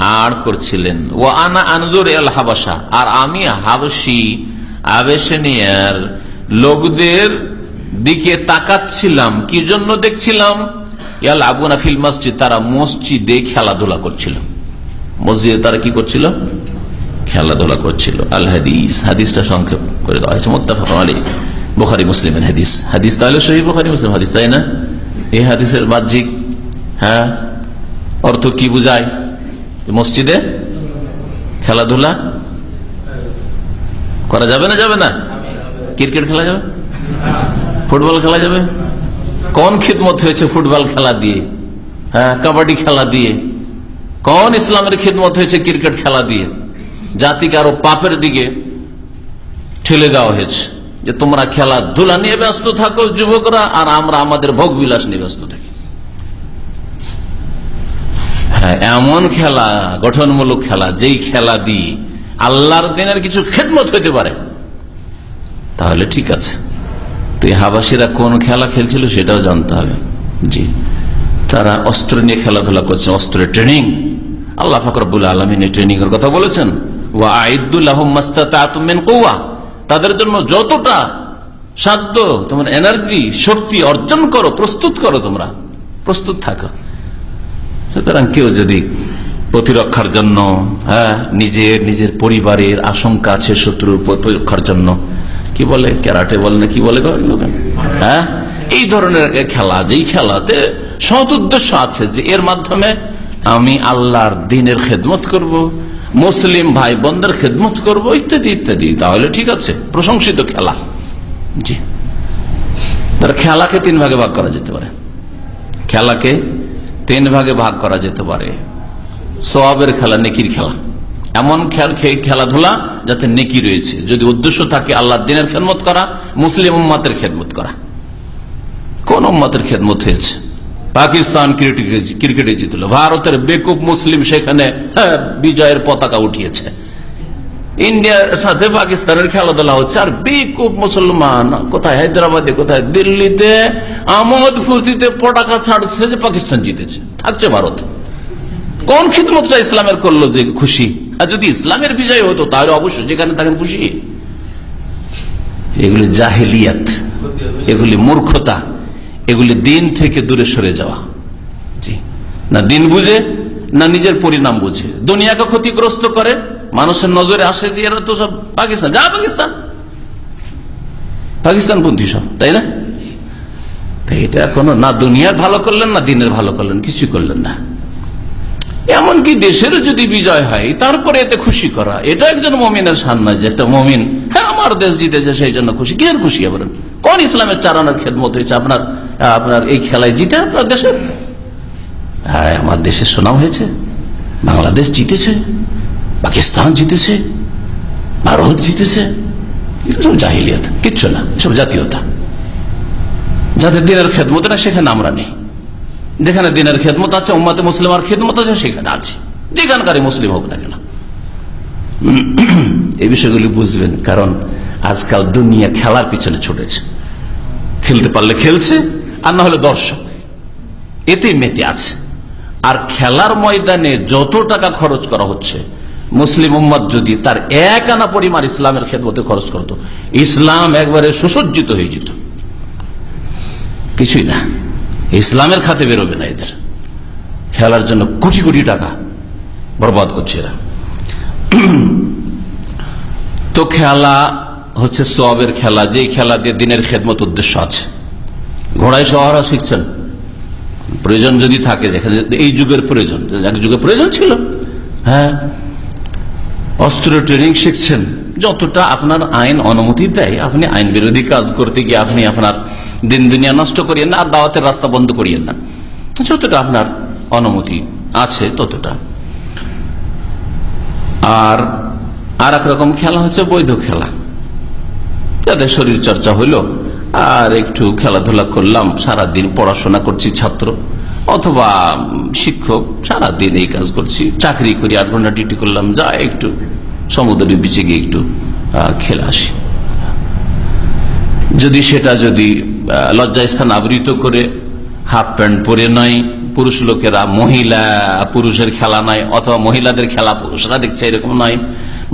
আর করছিলেন। ও আনা আনজুর এল হাবাসা আর আমি হাবসি আবেশনিয়ার লোকদের দিকে তাকাচ্ছিলাম। কি জন্য দেখছিলাম? ইয়াল আবুনা ফিল মসজিদ, তারা মসজিদে খেলাধুলা করছিল। মসজিদে তারা কি করছিল? খেলাধুলা করছিল। আল হাদিস, হাদিসটা সংক্ষেপ করে দেওয়া হয়েছে। মোত্তাফাক আলী বোখারি, মুসলিমের হাদিস। হাদিস তাহলে সহি বোখারি মুসলিম হাদিস, তাই না? এই হাদিসের বাহ্যিক হ্যাঁ অর্থ কি বুঝায়? মসজিদে খেলাধুলা করা যাবে না যাবে না? ক্রিকেট খেলা যাবে? ফুটবল খেলা যাবে? কোন খিদমত হয়েছে ফুটবল খেলা দিয়ে? হ্যাঁ কাবাডি খেলা দিয়ে? কোন ইসলামের খিদমত হয়েছে ক্রিকেট খেলা দিয়ে? জাতিকে আরও পাপের দিকে ঠেলে দেওয়া হয়েছে। যে তোমরা খেলাধুলা নিয়ে ব্যস্ত থাকো, যুবকরা, আর আমরা আমাদের ভোগ বিলাস নিয়ে ব্যস্ত থাকি। হ্যাঁ এমন খেলা, গঠনমূলক খেলা, যেই খেলা দিয়ে আল্লাহর দিনের কিছু খেদমত হইতে পারে, তাহলে ঠিক আছে। তুই হাবাসীরা কোন খেলা খেলছিল সেটাও জানতে হবে। জি। তারা অস্ত্র নিয়ে খেলাধুলা করছে অস্ত্রের ট্রেনিং আল্লাহ ফাকরবুল আলমিন ট্রেনিং এর কথা বলেছেন। ওয়া কৌয়া তাদের জন্য যতটা সাধ্য, তোমার এনার্জি শক্তি অর্জন করো, প্রস্তুত করো তোমরা। প্রস্তুত থাকো। সুতরাং কেউ যদি প্রতিরক্ষার জন্য হ্যাঁ নিজের নিজের পরিবারের আশঙ্কা আছে শত্রুর প্রতিরক্ষার জন্য, কি বলে? ক্যারাটে বলে না কি বলে হ্যাঁ? এই ধরনের খেলা, যেই খেলাতে সৎ উদ্দেশ্য আছে যে এর মাধ্যমে আমি আল্লাহর দিনের খেদমত করব, মুসলিম ভাই বোনদের খেদমত করব, ইত্যাদি ইত্যাদি। তাহলে ঠিক আছে, প্রশংসিত খেলা। জি। তার খেলাকে তিন ভাগে ভাগ করা যেতে পারে। খেলাকে তিন ভাগে ভাগ করা যেতে পারে। সবাবের খেলা নেকির খেলা। এমন খেল খেলাধুলা যাতে নেকি রয়েছে। যদি উদ্দেশ্য থাকে আল্লাহ দিনের খেদমত করা মুসলিম উম্মাতের খেদমত করা। কোন উম্মাতের খেদমত হয়েছে? পাকিস্তান ক্রিকেটে- জিতলো জিতল। ভারতের বেকুব মুসলিম সেখানে হ্যাঁ, বিজয়ের পতাকা উঠিয়েছে। ইন্ডিয়ার সাথে পাকিস্তানের খেলাধুলা হচ্ছে। আর বেকুব মুসলমান, কোথায়? হায়দ্রাবাদে, কোথায়? দিল্লিতে আমোদ ফুর্তিতে পটাকা ছাড়ছে যে পাকিস্তান জিতেছে। থাকছে ভারত। কোন খিদমতটা ইসলামের করল যে খুশি? আর যদি ইসলামের বিজয় হতো, তাহলে অবশ্যই যেখানে থাকেন খুশি। এগুলি জাহেলিয়াত, এগুলি মূর্খতা, এগুলি দিন থেকে দূরে সরে যাওয়া। না দিন বুঝে, না নিজের পরিণাম বুঝে। দুনিয়াকে ক্ষতিগ্রস্ত করে মানুষের নজরে আসে যে এরা তো সব পাকিস্তান। যা পাকিস্তান। পাকিস্তান পন্থী সব, তাই না? এটা কোনো না দুনিয়ার ভালো করলেন, না দিনের ভালো করলেন কিছু করলেন না। এমনকি দেশের যদি বিজয় হয়, তারপরে এতে খুশি করা, এটা একজন মমিনের সান্না যে একটা মমিন হ্যাঁ আমার দেশ জিতেছে, সেই জন্য খুশি। কিসের খুশি আবার কোন ইসলামের চারানোর খেদমত হয়েছে? আপনার আপনার এই খেলায় জিতে আপনার দেশের হ্যাঁ আমার দেশের সুনাম হয়েছে, বাংলাদেশ জিতেছে। পাকিস্তান জিতেছে, ভারত জিতেছে সব জাহিলিয়াত, কিচ্ছু না, সব জাতীয়তা। যাদের দিনের খেদমত না সেখানে আমরা নেই। যেখানে দিনের খেদমত আছে, উম্মাতে মুসলিম আর খেদমত আছে, সেখানে আছে। যেখানকারই মুসলিম হোক না কেন। এই বিষয়গুলি বুঝবেন, কারণ আজকাল দুনিয়া খেলার পিছনে ছুটেছে। খেলতে পারলে খেলছে, আর না হলে দর্শক। এতে মেতে আছে। আর খেলার ময়দানে যত টাকা খরচ করা হচ্ছে মুসলিম উম্মত যদি তার এক আনা পরিমাণ ইসলামের খেদমতে খরচ করত, ইসলাম একবারে সুসজ্জিত হয়ে যেত। কিছুই না। ইসলামের খাতে বেরোবে না এদের। খেলার জন্য কোটি কোটি টাকা বরবাদ করছে এরা। তো খেলা হচ্ছে সবের খেলা যে খেলা দিয়ে দিনের খেদমত উদ্দেশ্য আছে। ঘোড়ায় সহারা শিখছেন। প্রয়োজন যদি থাকে, যেখানে এই যুগের প্রয়োজন, এক যুগে প্রয়োজন ছিল। হ্যাঁ অস্ত্র ট্রেনিং শিখছেন। যতটা আপনার আইন অনুমতি দেয়, আপনি আইন বিরোধী কাজ করতে গিয়ে আপনি আপনার দিন দুনিয়া নষ্ট করিয়েন না, আর দাওয়াতের রাস্তা বন্ধ করিয়েন না। যতটা আপনার অনুমতি আছে, ততটা। আর আর এক রকম খেলা হচ্ছে বৈধ খেলা। যাদের শরীর চর্চা হইল, আর একটু খেলাধুলা করলাম, সারাদিন পড়াশোনা করছি ছাত্র। অথবা শিক্ষক, সারাদিন এই কাজ করছি। চাকরি করি আট ঘণ্টা ডিউটি করলাম, যা একটু সমুদ্রের বিচে গিয়ে একটু খেলে আসি। যদি সেটা যদি লজ্জা স্থান আবৃত করে, হাফ প্যান্ট পরে নয় পুরুষ লোকেরা, মহিলা, পুরুষের খেলা নাই, অথবা মহিলাদের খেলা পুরুষরা দেখছে এরকম নয়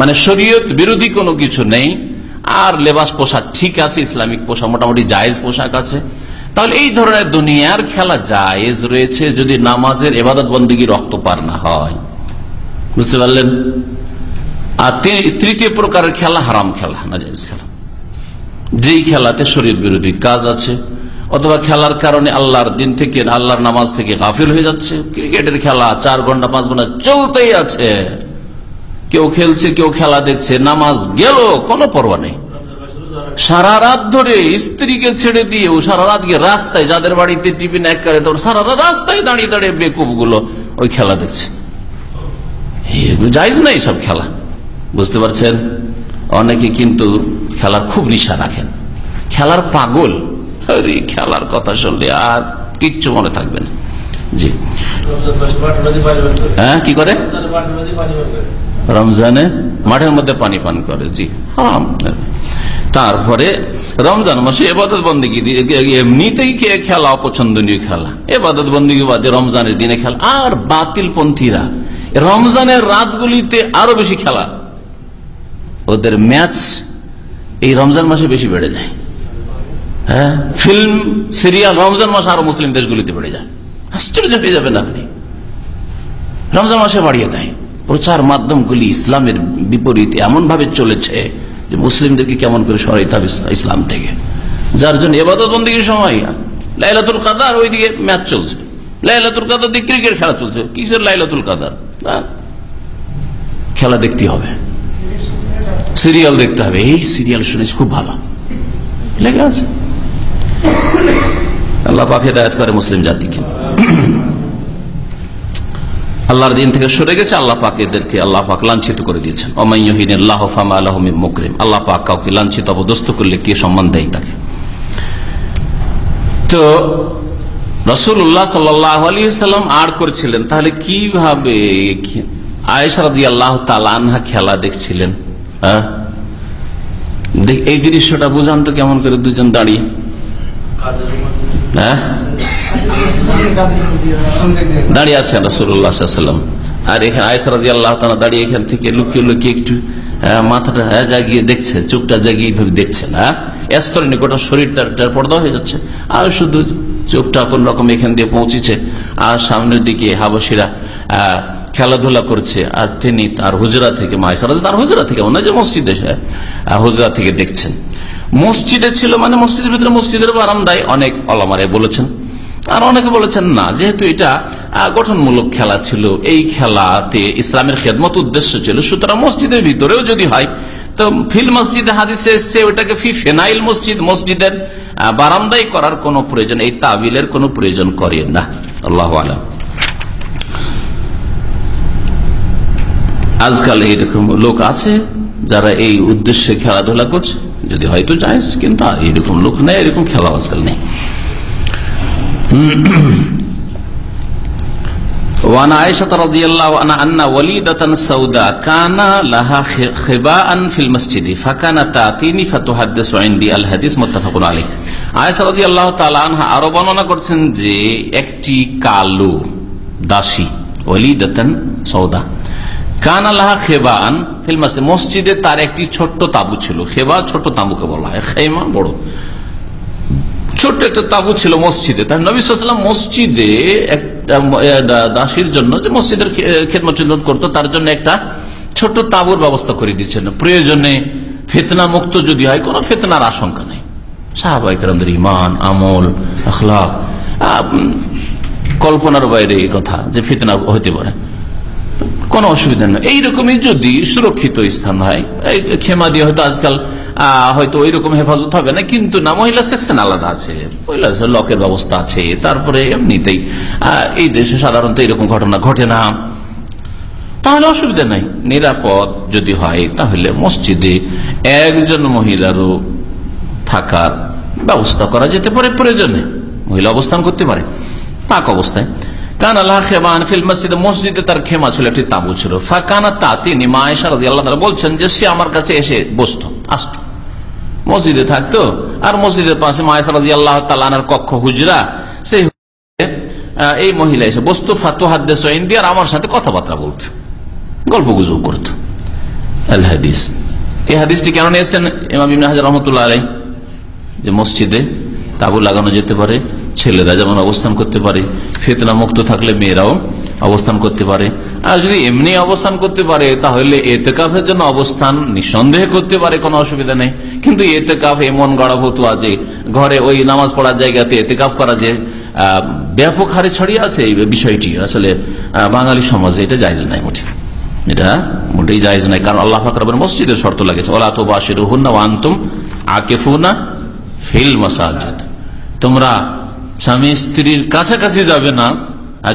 মানে শরীয়ত বিরোধী কোনো কিছু নেই, আর লেবাস পোশাক ঠিক আছে, ইসলামিক পোশাক, মোটামুটি জায়েজ পোশাক আছে তাহলে এই ধরনের দুনিয়ার খেলা জায়েজ রয়েছে যদি নামাজের এবাদত বন্দীগী রক্ত পার না হয়। বুঝতে পারলেন? আর তৃতীয় প্রকারের খেলা হারাম খেলা না জায়েজ খেলা। যেই খেলাতে শরীর বিরোধী কাজ আছে, অথবা খেলার কারণে আল্লাহর দিন থেকে, আল্লাহর নামাজ থেকে গাফিল হয়ে যাচ্ছে, ক্রিকেটের খেলা চার ঘণ্টা, পাঁচ ঘণ্টা চলতেই আছে। কেউ খেলছে, কেউ খেলা দেখছে, নামাজ গেল, কোনো পরোয়া নেই। সারা রাত ধরে স্ত্রীকে ছেড়ে দিয়ে ও সারা রাত গিয়ে রাস্তায় যাদের বাড়িতে টিফিন এক করে তোর সারা রাত রাস্তায় দাঁড়িয়ে দাঁড়িয়ে বেকুবগুলো ওই খেলা দেখছে। জায়জ নাই সব খেলা। বুঝতে পারছেন? অনেকে কিন্তু খেলার খুব নিশা রাখেন। খেলার পাগল। আরে খেলার কথা শুনলে আর কিচ্ছু মনে থাকবে না। জি। হ্যাঁ কি করে? রমজানে মাঠের মধ্যে পানি পান করে জি। হ্যাঁ। তারপরে রমজান মাসে এবাদত বন্দী এমনিতেই খেলা অপছন্দনীয় খেলা। এবাদত বন্দী বাদে রমজানের দিনে খেলা। আর বাতিল পন্থীরা রমজানের রাতগুলিতে আরও বেশি খেলা। ওদের ম্যাচ এই রমজান মাসে বেশি বেড়ে যায়। হ্যাঁ? ফিল্ম সিরিয়াল রমজান মাসে আরও মুসলিম দেশগুলিতে বেড়ে যায়। আশ্চর্য হয়ে যাবেন আপনি। রমজান মাসে বাড়িয়ে দেয়। প্রচার মাধ্যমগুলি ইসলামের বিপরীতে এমন ভাবে চলেছে যে মুসলিমদেরকে কেমন করে সরাইতে হবে ইসলাম থেকে। যার জন্য এবাদত বন্দীর সময় লাইলাতুল কাদার ওইদিকে ম্যাচ চলছে। লাইলাতুল কাদার দিয়ে ক্রিকেট খেলা চলছে। কিসের লাইলাতুল কাদার? খেলা দেখতে হবে। সিরিয়াল দেখতে হবে। এই সিরিয়াল শুনেছি খুব ভালো। লেগে আছে। আল্লাহ পাখে দায়াত করে মুসলিম জাতিকে। আল্লাহর দিন থেকে সরে গেছে আল্লাহ পাক এদেরকে আল্লাহ পাক লাঞ্ছিত করে দিয়েছেন। অমাইহীন আল্লাহ ফামা আল্লাহ মুকরিম। আল্লাহ পাক কাউকে লাঞ্ছিত অবদস্ত করলে কে সম্মান দেয় তাকে? তো রসুল্লাহ সাল্লাম আর করছিলেন তাহলে কীভাবে আয়সারদি আল্লাহ তালানহা খেলা দেখছিলেন এই দৃশ্যটা বুঝান তো কেমন করে দুজন দাঁড়িয়ে। হ্যাঁ? দাঁড়িয়ে আছেন রসুল্লাহাম আর এখানে আল্লাহ দাঁড়িয়ে এখান থেকে লুকিয়ে লুকিয়ে একটু মাথাটা জাগিয়ে দেখছেন চোখটা জাগিয়ে গোটা পর্দা হয়ে যাচ্ছে। আর শুধু চোখটা কোন রকম এখান দিয়ে পৌঁছেছে। আর সামনের দিকে হাবসিরা খেলাধুলা করছে। আর তিনি তার হুজরা থেকে মায়সারা তার হুজরা থেকে, মনে যে মসজিদে হুজরা থেকে দেখছেন। মসজিদে ছিল মানে মসজিদের ভিতরে মসজিদের বারান্দায় অনেক অলমারে বলেছেন আর অনেকে বলেছেন না, যেহেতু এটা গঠনমূলক খেলা ছিল, এই খেলাতে ইসলামের খেদমত উদ্দেশ্য ছিল। সুতরাং মসজিদের ভিতরেও যদি হয়, তো ফিল মসজিদে হাদিসে এসছে ওটাকে ফি ফেনাইল মসজিদ, মসজিদের বারান্দাই করার কোন প্রয়োজন, এই তাবিলের কোন প্রয়োজন করে না। আল্লাহ আলম। আজকাল এইরকম লোক আছে, যারা এই উদ্দেশ্যে খেলাধুলা করছে। যদি হয়তো যায় কিন্তু এইরকম লোক নেই, এরকম খেলা আজকাল নেই। وعن عائشة رضي الله عنها أن وليدة سوداء كان لها خباء في المسجد فكانت تأتيني فتحدث عندي الحديث متفق عليه আয়েশা রাজি আল্লাহ তালানহা আরো বর্ণনা করছেন যে একটি কালো দাসী ওলিদাতান সৌদা কান আল্লাহ খেবান ফিল মসজিদ মসজিদে তার একটি ছোট্ট তাবু ছিল খেবা ছোট তাবুকে বলা হয় খেমা বড় ছোট্ট একটা তাবু ছিল মসজিদে। তাই নবীলাম মসজিদে একটা দাসীর জন্য যে মসজিদের খেদমত করতো, তার জন্য একটা ছোট্ট তাবুর ব্যবস্থা করে দিচ্ছেন প্রয়োজনে ফেতনা মুক্ত যদি হয়, কোনো ফেতনার আশঙ্কা নেই। সাহাবাইকার ইমান আমল আখলাক কল্পনার বাইরে এই কথা যে ফেতনা হতে পারে। কোনো অসুবিধা নেই। এইরকমই যদি সুরক্ষিত স্থান হয় ক্ষমা দিয়ে হয়তো আজকাল হয়তো ওই রকম হেফাজত হবে না, কিন্তু না, মহিলা সেকশন আলাদা আছে। মহিলা লকের ব্যবস্থা আছে। তারপরে এমনিতেই এই দেশে সাধারণত এরকম ঘটনা ঘটে না। তাহলে অসুবিধা নাই। নিরাপদ যদি হয়, তাহলে মসজিদে একজন মহিলারও থাকার ব্যবস্থা করা যেতে পারে প্রয়োজনে। মহিলা অবস্থান করতে পারে। পাক অবস্থায়। কান আল্লাহ মসজিদে তার খেমা ছিল ছিল। তা তিনি মা বলছেন যে সে আমার কাছে এসে বসত, আসত। মসজিদে থাকতো, আর মসজিদের পাশে তালানার কক্ষ হুজরা, সেই এই মহিলা এসে বস্তু। ফাতু ইন্ডিয়ার আমার সাথে কথাবার্তা বলত, গল্প গুজব করত। হাদিস। এই হাদিসটি কেন নিয়েছেন ইমাম হাজার রহমতুল্লাহ যে মসজিদে তাবু লাগানো যেতে পারে। ছেলেরা যেমন অবস্থান করতে পারে ফেতনা মুক্ত থাকলে মেয়েরাও অবস্থান করতে পারে। আর যদি এমনি অবস্থান করতে পারে, তাহলে এতেকাফের জন্য অবস্থান নিঃসন্দেহ করতে পারে, কোনো অসুবিধা নেই। কিন্তু এতেকাফ এমন গড়া হতো আছে, ঘরে ওই নামাজ পড়ার জায়গাতে এতেকাফ করা যে ব্যাপক হারে ছড়িয়ে আছে এই বিষয়টি। আসলে বাঙালি সমাজে এটা জায়জ নাই মোটে এটা মোটেই জায়জ নাই, কারণ আল্লাহ ফাকরাবের মসজিদের শর্ত লাগেছে ওলা তো বাসের ওয়ান্তুম আকেফুনা ফিল মাসাজিদ। তোমরা স্বামী স্ত্রীর কাছাকাছি যাবে না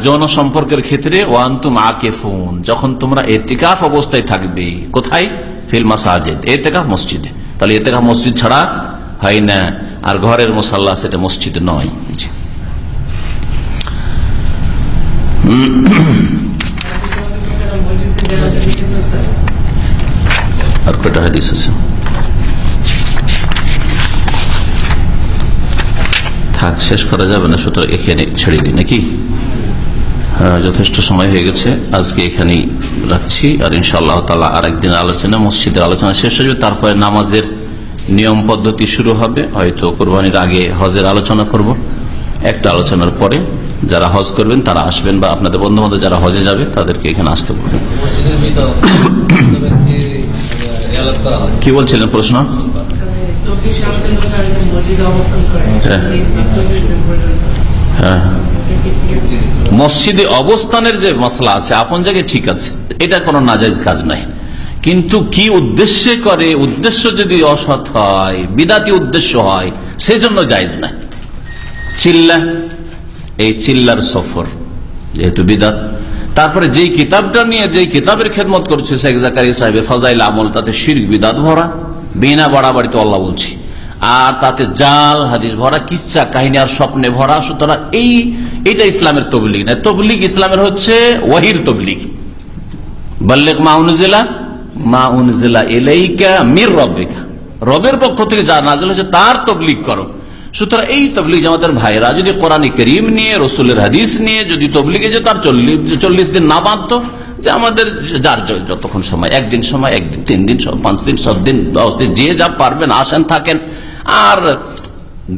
যৌন সম্পর্কের ক্ষেত্রে ওয়ান্তুম আকেফুন, যখন তোমরা এতেকাফ অবস্থায় থাকবে। কোথায়? ফিল মাসাজিদ, এতেকাফ মসজিদে। তাহলে এতেকাফ মসজিদ ছাড়া হয় না, আর ঘরের মশাল্লা সেটা মসজিদ নয়। আর কটা হাদিস আছে? থাক শেষ করা যাবে না সুতরাং এখানে ছেড়ে দিই নাকি? যথেষ্ট সময় হয়ে গেছে আজকে এখানেই রাখছি আর ইনশাআল্লাহ তালা আর একদিন আলোচনা মসজিদের আলোচনা শেষ হয়ে যাবে তারপরে নামাজের নিয়ম পদ্ধতি শুরু হবে হয়তো কোরবানির আগে হজের আলোচনা করব। একটা আলোচনার পরে যারা হজ করবেন তারা আসবেন বা আপনাদের বন্ধু বান্ধব যারা হজে যাবে তাদেরকে এখানে আসতে বলবেন। কি বলছিলেন প্রশ্ন? মসজিদে অবস্থানের যে মশলা আছে, আপন জায়গায় ঠিক আছে, এটা কোনো নাজাইজ কাজ নাই কিন্তু কি উদ্দেশ্যে করে, উদ্দেশ্য যদি অসৎ হয়, বিদাতি উদ্দেশ্য হয়, সেজন্য জায়জ নাই চিল্লা, এই চিল্লার সফর, যেহেতু বিদাত, তারপরে যেই কিতাবটা নিয়ে, যেই কিতাবের খেদমত করছে শেখ জাকারি সাহেবের ফজাইল আমল, তাতে শির বিদাত ভরা। বিনা বাড়াবাড়িতে আল্লাহ বলছি। আর তাতে জাল, হাদিস ভরা কিচ্ছা কাহিনী আর স্বপ্নে ভরা, সুতরাং এই, এটা ইসলামের তবলিগ না। তবলিগ ইসলামের হচ্ছে ওয়াহির তবলিগ। বল্লেক মা উনজিলা মা উনজিলা এলাইকা মির রব্বিকা। রবের পক্ষ থেকে যা নাজিল হচ্ছে তার তবলিগ করো। সুতরাং এই তবলিগ আমাদের ভাইরা যদি কোরআন করিম নিয়ে, রসুলের হাদিস নিয়ে যদি তবলিগে যে তার চল্লিশ দিন না বাঁধতো যে আমাদের যার যতক্ষণ সময়, একদিন সময়, একদিন তিন দিন পাঁচ দিন সাত দিন দশ দিন যে যা পারবেন, আসেন, থাকেন। আর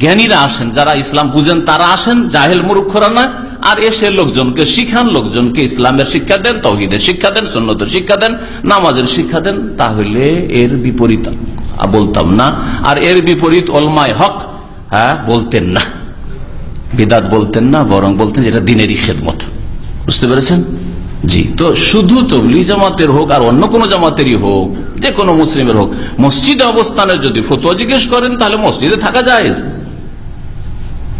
জ্ঞানীরা আসেন, যারা ইসলাম বুঝেন, তারা আসেন, জাহেল মূর্খরা না। আর এসে লোকজনকে শিখান, লোকজনকে ইসলামের শিক্ষা দেন, তহিদের শিক্ষা দেন সন্ন্যতের শিক্ষা দেন, নামাজের শিক্ষা দেন, তাহলে এর বিপরীত বলতাম না। আর এর বিপরীত অলমায় হক হ্যাঁ বলতেন না। বিদাত বলতেন না, বরং বলতেন যেটা দিনেরই খেদমত। বুঝতে পেরেছেন? জি। তো শুধু তবলি জামাতের হোক আর অন্য কোন জামাতেরই হোক যে কোনো মুসলিমের হোক মসজিদে অবস্থানের যদি ফতোয়া জিজ্ঞেস করেন তাহলে মসজিদে থাকা যায়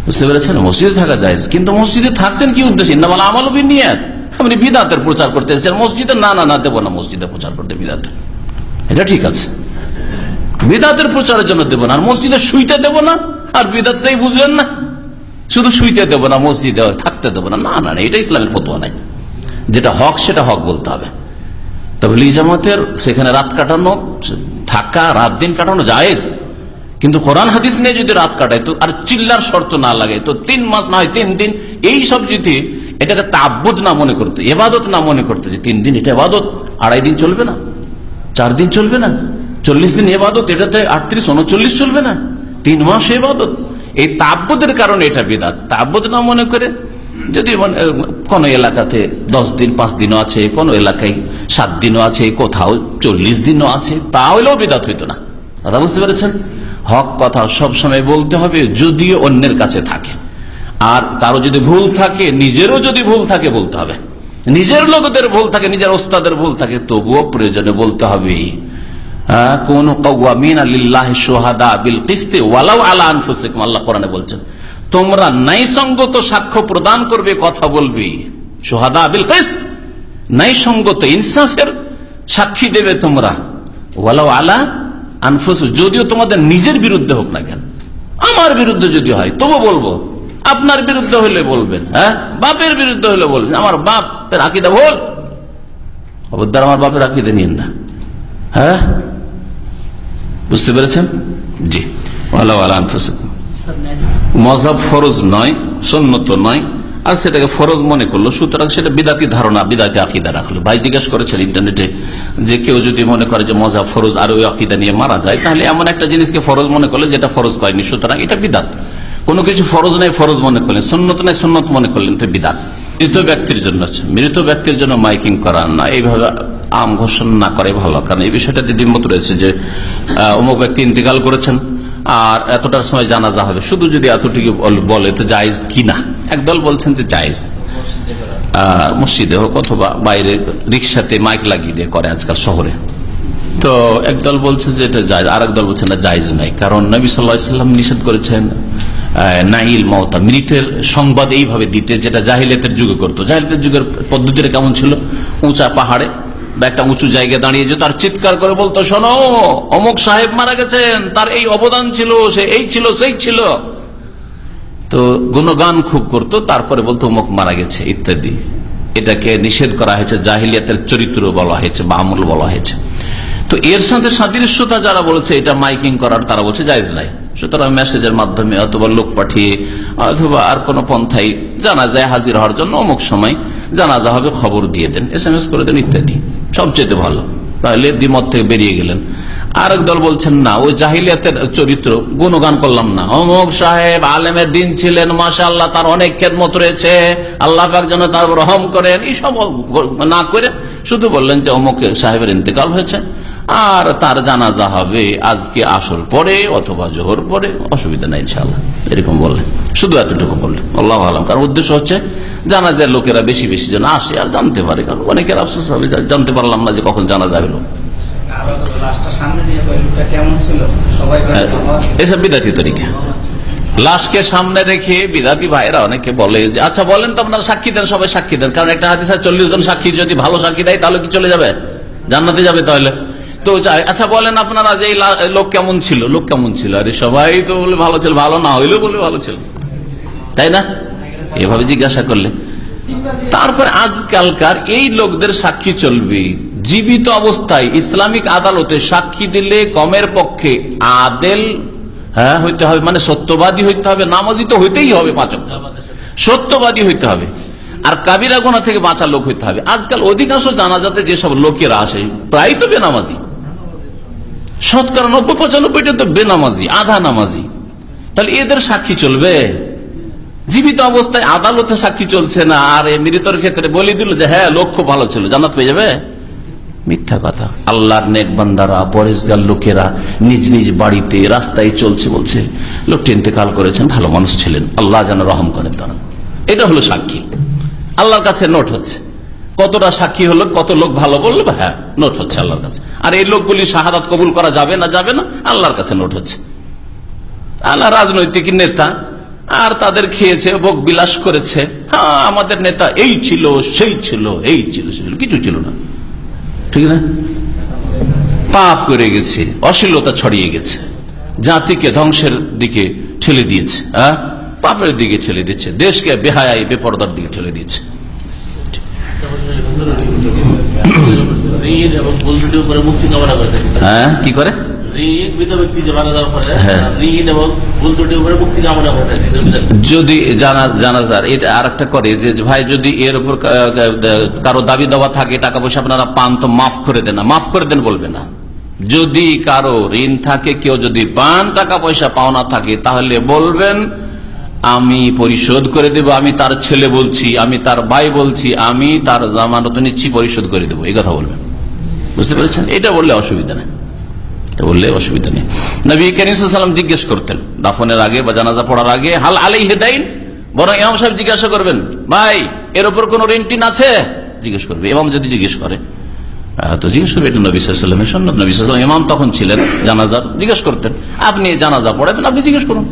বুঝতে পেরেছেন? মসজিদে থাকা যায় কিন্তু মসজিদে থাকছেন কি উদ্দেশ্যে? ইন্দামাল আমল বিনিয়াদ আপনি বিদাতের প্রচার করতে এসেছেন। মসজিদে না না না দেবো না মসজিদে প্রচার করতে বিদাতের এটা ঠিক আছে। বিদাতের প্রচারের জন্য দেবো না। আর মসজিদে শুইতে দেবো না। আর বিদাতটাই বুঝবেন না? শুধু শুইতে দেবো না মসজিদে থাকতে দেবো না না না, এটা ইসলামের ফতোয়া নাই। যেটা হক, সেটা হক বলতে হবে। তবে জামাতের সেখানে রাত কাটানো থাকা রাত দিন কাটানো জায়েজ। কিন্তু কোরআন হাদিস নিয়ে যদি রাত কাটায়, তো আর চিল্লার শর্ত না লাগে। তো তিন মাস না হয়, তিন দিন এই সব যদি এটাকে তাব্বুদ না মনে করতে, এবাদত না মনে করতে যে তিন দিন এটা এবাদত, আড়াই দিন চলবে না, চার দিন চলবে না, চল্লিশ দিন এবাদত, এটাতে আটত্রিশ, উনচল্লিশ চলবে না, তিন মাস এবাদত। এই তাব্বতের কারণে এটা বিদাত। তাব্বত না মনে করে যদি মনে- কোন এলাকাতে দশ দিন, পাঁচ দিনও আছে, কোন এলাকায় সাত দিনও আছে, কোথাও চল্লিশ দিনও আছে তাহলেও বিদাত হইতো না। কথা বুঝতে পেরেছেন? হক কথা সব সময় বলতে হবে, যদিও অন্যের কাছে থাকে। আর কারও যদি ভুল থাকে, নিজেরও যদি ভুল থাকে, বলতে হবে। নিজের লোকদের ভুল থাকে, নিজের ওস্তাদের ভুল থাকে, তবুও প্রয়োজনে বলতে হবে কোন কওয়ামিন আলিল্লাহ সোহাদা বিল কিস্তে ওয়ালাউ আলা আনফুসিকুম, আল্লাহ কোরআনে বলছেন তোমরা ন্যায়সঙ্গত সাক্ষ্য প্রদান করবে, কথা বলবে। সোহাদা বিল ন্যায়সঙ্গত ইনসাফের সাক্ষী দেবে তোমরা। ওয়ালাউ আলা আনফুস যদিও তোমাদের নিজের বিরুদ্ধে হোক না কেন। আমার বিরুদ্ধে যদি হয়, তবু বলব, আপনার বিরুদ্ধে হলে বলবেন হ্যাঁ? বাপের বিরুদ্ধে হলে বলবেন, আমার বাপের আকিদা ভুল। অবদ্ধার আমার বাপের আকিদে নিন না। হ্যাঁ? বুঝতে পেরেছেন? জি। আলা আনফুসিকুম মজাব ফরজ নয় সন্ন্যত নয়, আর সেটাকে ফরজ মনে করল। সুতরাং সেটা বিদাতি ধারণা, বিদাতি আকিদা রাখল। ভাই জিজ্ঞেস করেছেন ইন্টারনেটে যে কেউ যদি মনে করে যে মজা ফরজ আর ওই আকিদা নিয়ে মারা যায়, তাহলে এমন একটা জিনিসকে ফরজ মনে করলে যেটা ফরজ করেনি। সুতরাং এটা বিদাত। কোনো কিছু ফরজ নাই, ফরজ মনে করলেন। সন্ন্যত নাই সন্ন্যত মনে করলেন, তো বিদাত। মৃত ব্যক্তির জন্য। মৃত ব্যক্তির জন্য মাইকিং করা না, এইভাবে আম ঘোষণা না করে ভালো। কারণ এই বিষয়টা দ্বিমত রয়েছে যে অমুক ব্যক্তি ইন্তেকাল করেছেন। আর এতটার সময় জানাজা হবে। শুধু যদি এতটুকু বলে তো জায়েজ কি না? একদল বলছেন যে জায়েজ। মসজিদে হোক অথবা বাইরে রিক্সাতে মাইক লাগিয়ে দিয়ে করে আজকাল শহরে। তো একদল বলছে যে এটা জায়জ আর একদল বলছে না, জায়জ নাই। কারণ নবী সাল্লাম নিষেধ করেছেন নাইল মমতা মৃতের সংবাদ এইভাবে দিতে, যেটা জাহিলিয়াতের যুগে করতো। জাহিলিয়াতের যুগের পদ্ধতিটা কেমন ছিল? উঁচা পাহাড়ে বা একটা উঁচু জায়গায় দাঁড়িয়ে যেত আর চিৎকার করে বলতো, শোনো, অমুক সাহেব মারা গেছেন, তার এই অবদান ছিল, সে এই ছিল, সেই ছিল। তো গুণগান খুব করতো, তারপরে বলতো, অমুক মারা গেছে, ইত্যাদি। এটাকে নিষেধ করা হয়েছে, জাহিলিয়াতের চরিত্র বলা হয়েছে বা আমল বলা হয়েছে। তো এর সাথে সাদৃশ্যতা যারা বলেছে, এটা মাইকিং করার, তারা বলছে, জায়জ নাই। সুতরাং মেসেজের মাধ্যমে অথবা লোক পাঠিয়ে, অথবা আর কোন পন্থায় জানা যায় হাজির হওয়ার জন্য অমুক সময় জানাজা হবে, খবর দিয়ে দেন এস করে দেন, ইত্যাদি। সবচেয়ে ভালো। তাহলে দ্বিমত থেকে বেরিয়ে গেলেন। আরেক দল বলছেন, না, ওই জাহিলিয়াতের চরিত্র গুণগান করলাম না। অমুক সাহেব আলেমের দিন ছিলেন মাসা আল্লাহ তার অনেক খেদমত রয়েছে। আল্লাহ যেন তার রহম করেন। এইসব না করে শুধু বললেন যে অমুক সাহেবের ইন্তেকাল হয়েছে। আর তার জানাজা হবে আজকে আসর পরে অথবা জোহর পরে অসুবিধা নাই ইনশাল্লাহ এরকম বললেন শুধু এতটুকু বললেন আল্লাহ আলম। কারণ উদ্দেশ্য হচ্ছে জানাজার লোকেরা বেশি বেশি যেন আসে আর জানতে পারে। কারণ অনেকের আফসোস হবে জানতে পারলাম না যে কখন ছিল সবাই হ্যাঁ, এসব বিদাতি তরিকা। লাশকে সামনে রেখে বিদাতি ভাইরা অনেকে বলে যে আচ্ছা বলেন তো আপনারা সাক্ষী দেন সবাই সাক্ষী দেন। কারণ একটা হাদিস চল্লিশ জন সাক্ষী যদি ভালো সাক্ষী দেয় তাহলে কি চলে যাবে? জান্নাতে যাবে তাহলে। তো আচ্ছা বলেন আপনারা যে লোক কেমন ছিল? লোক কেমন ছিল? আরে সবাই তো বলে ভালো ছিল, ভালো না হইলেও বলে ভালো ছিল। তাই না? এভাবে জিজ্ঞাসা করলে। তারপর আজকালকার এই লোকদের সাক্ষী চলবে। জীবিত অবস্থায় ইসলামিক আদালতে সাক্ষী দিলে কমের পক্ষে আদেল হ্যাঁ হইতে হবে। মানে সত্যবাদী হইতে হবে, নামাজি তো হইতেই হবে পাচক সত্যবাদী হইতে হবে। আর কাবিরা গোনা থেকে বাঁচা লোক হইতে হবে। আজকাল অধিকাংশ জানাজাতে যেসব লোকেরা আসে, প্রায় তো বেনামাজি। শতকরা নব্বই, পঁচানব্বইটা তো বেনামাজি, আধা নামাজি। তাহলে এদের সাক্ষী চলবে? জীবিত অবস্থায় আদালতে সাক্ষী চলছে না, আর মৃতর ক্ষেত্রে বলে দিল যে হ্যাঁ লক্ষ্য ভালো ছিল, জান্নাত পেয়ে যাবে? মিথ্যা কথা। আল্লাহর নেক বান্দারা পরেশগার লোকেরা নিজ নিজ বাড়িতে, রাস্তায় চলছে বলছে, লোকটি ইন্তেকাল করেছেন, ভালো মানুষ ছিলেন। আল্লাহ যেন রহম করেন তারা। এটা হলো সাক্ষী। আল্লাহর কাছে নোট হচ্ছে। কতটা সাক্ষী হলো, কত লোক ভালো বলল হ্যাঁ নোট হচ্ছে আল্লাহর কাছে। আর এই লোকগুলি শাহাদাত কবুল করা যাবে না যাবে না, আল্লাহর কাছে নোট হচ্ছে। আল্লাহ রাজনৈতিক নেতা, আর তাদের খেয়েছে, ভোগ বিলাস করেছে। হ্যাঁ আমাদের নেতা এই ছিল, সেই ছিল, এই ছিল, সেই ছিল, কিছু ছিল না। ঠিক না? পাপ করে গেছে, অশ্লীলতা ছড়িয়ে গেছে। জাতিকে ধ্বংসের দিকে ঠেলে দিয়েছে হ্যাঁ? পাপের দিকে ঠেলে দিচ্ছে দেশকে বেহায় বেপরদার দিকে ঠেলে দিচ্ছে কামনা করে যদি জানাজার এটা আর একটা করে যে ভাই যদি এর উপর কা- কা- কারও দাবি দাবা থাকে টাকা পয়সা আপনারা পান তো মাফ করে দেন না। মাফ করে দেন বলবে না। যদি কারও ঋণ থাকে কেউ যদি পান টাকা পয়সা পাওনা থাকে তাহলে বলবেন আমি পরিশোধ করে দেব, আমি তার ছেলে বলছি, আমি তার ভাই বলছি, আমি তার জামানত নিচ্ছি, পরিশোধ করে দেবো। এই কথা বলবেন। বুঝতে পেরেছেন? এটা বললে অসুবিধা নেই। বললে অসুবিধা নেই। নবী করিম জিজ্ঞেস করতেন, দাফনের আগে বা জানাজা পড়ার আগে, হাল আলাই হেদাইন বরং ইমাম সাহেব জিজ্ঞাসা করবেন, ভাই, এর উপর কোন ঋণ টিন আছে? জিজ্ঞেস করবে। ইমাম যদি জিজ্ঞেস করে তো জিজ্ঞেস করবে, এটা নবী সাল্লামের সন্ন্যত। নবী ইমাম তখন ছিলেন, জানাজার জিজ্ঞেস করতেন। আপনি জানাজা পড়াবেন, আপনি জিজ্ঞেস করুন।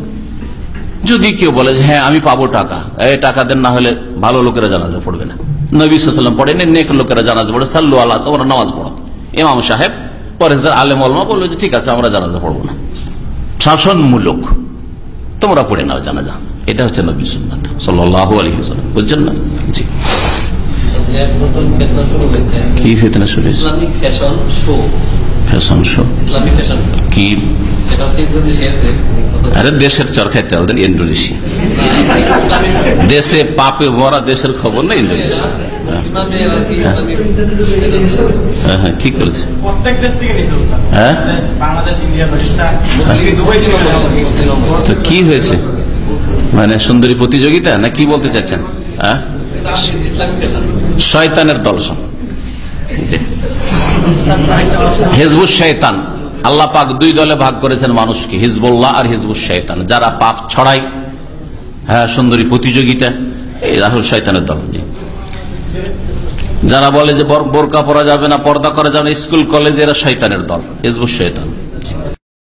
যদি কেউ বলে যে হ্যাঁ আমি পাবো টাকা। এই টাকা দেন না হলে ভালো লোকেরা জানাজা পড়বে না। নবী সাল্লাম পড়েন নেক লোকেরা জানাজা পড়ে সাল্লু আল্লাহ ওরা নামাজ পড়ো। ইমাম সাহেব পরেজদার আলেম অলমা বলবে যে ঠিক আছে আমরা জানাজা পড়ব না। শাসনমূলক তোমরা পড়ে নাও জানাজা। এটা হচ্ছে নবী সুন্নাত সাল্লাহ আলী সাল্লাম বুঝছেন না? জি। কি ফেতনা শুরু হয়েছে? ফ্যাশন শো কি? আরে দেশের চরখায় তেল দেন ইন্দোনেশিয়া। দেশে পাপে ভরা দেশের খবর না ইন্দোনেশিয়া? কি ইসলামিক ফ্যাশন শো হ্যাঁ হ্যাঁ কি করেছে? প্রত্যেক দেশ থেকে নিছে উস্তাদ। হ্যাঁ? বাংলাদেশ, বাংলাদেশ ইন্ডিয়া পাকিস্তান মুসলিম দুবাই থেকে মুসলিম তো কি হয়েছে? মানে সুন্দরী প্রতিযোগিতা না কি বলতে চাচ্ছেন? হ্যাঁ? শয়তানের জি। হিজবুস শৈতান আল্লাহ পাক দুই দলে ভাগ করেছেন মানুষকে, হিজবুল্লাহ আর হিজবুস শৈতান যারা পাপ ছড়ায় হ্যাঁ সুন্দরী প্রতিযোগিতা, এই রাহুল শৈতানের দল। যারা বলে যে বর- বোরকা পরা যাবে না, পর্দা করা যাবে না, স্কুল, কলেজ, এরা শৈতানের দল, হিজবুস শয়তান।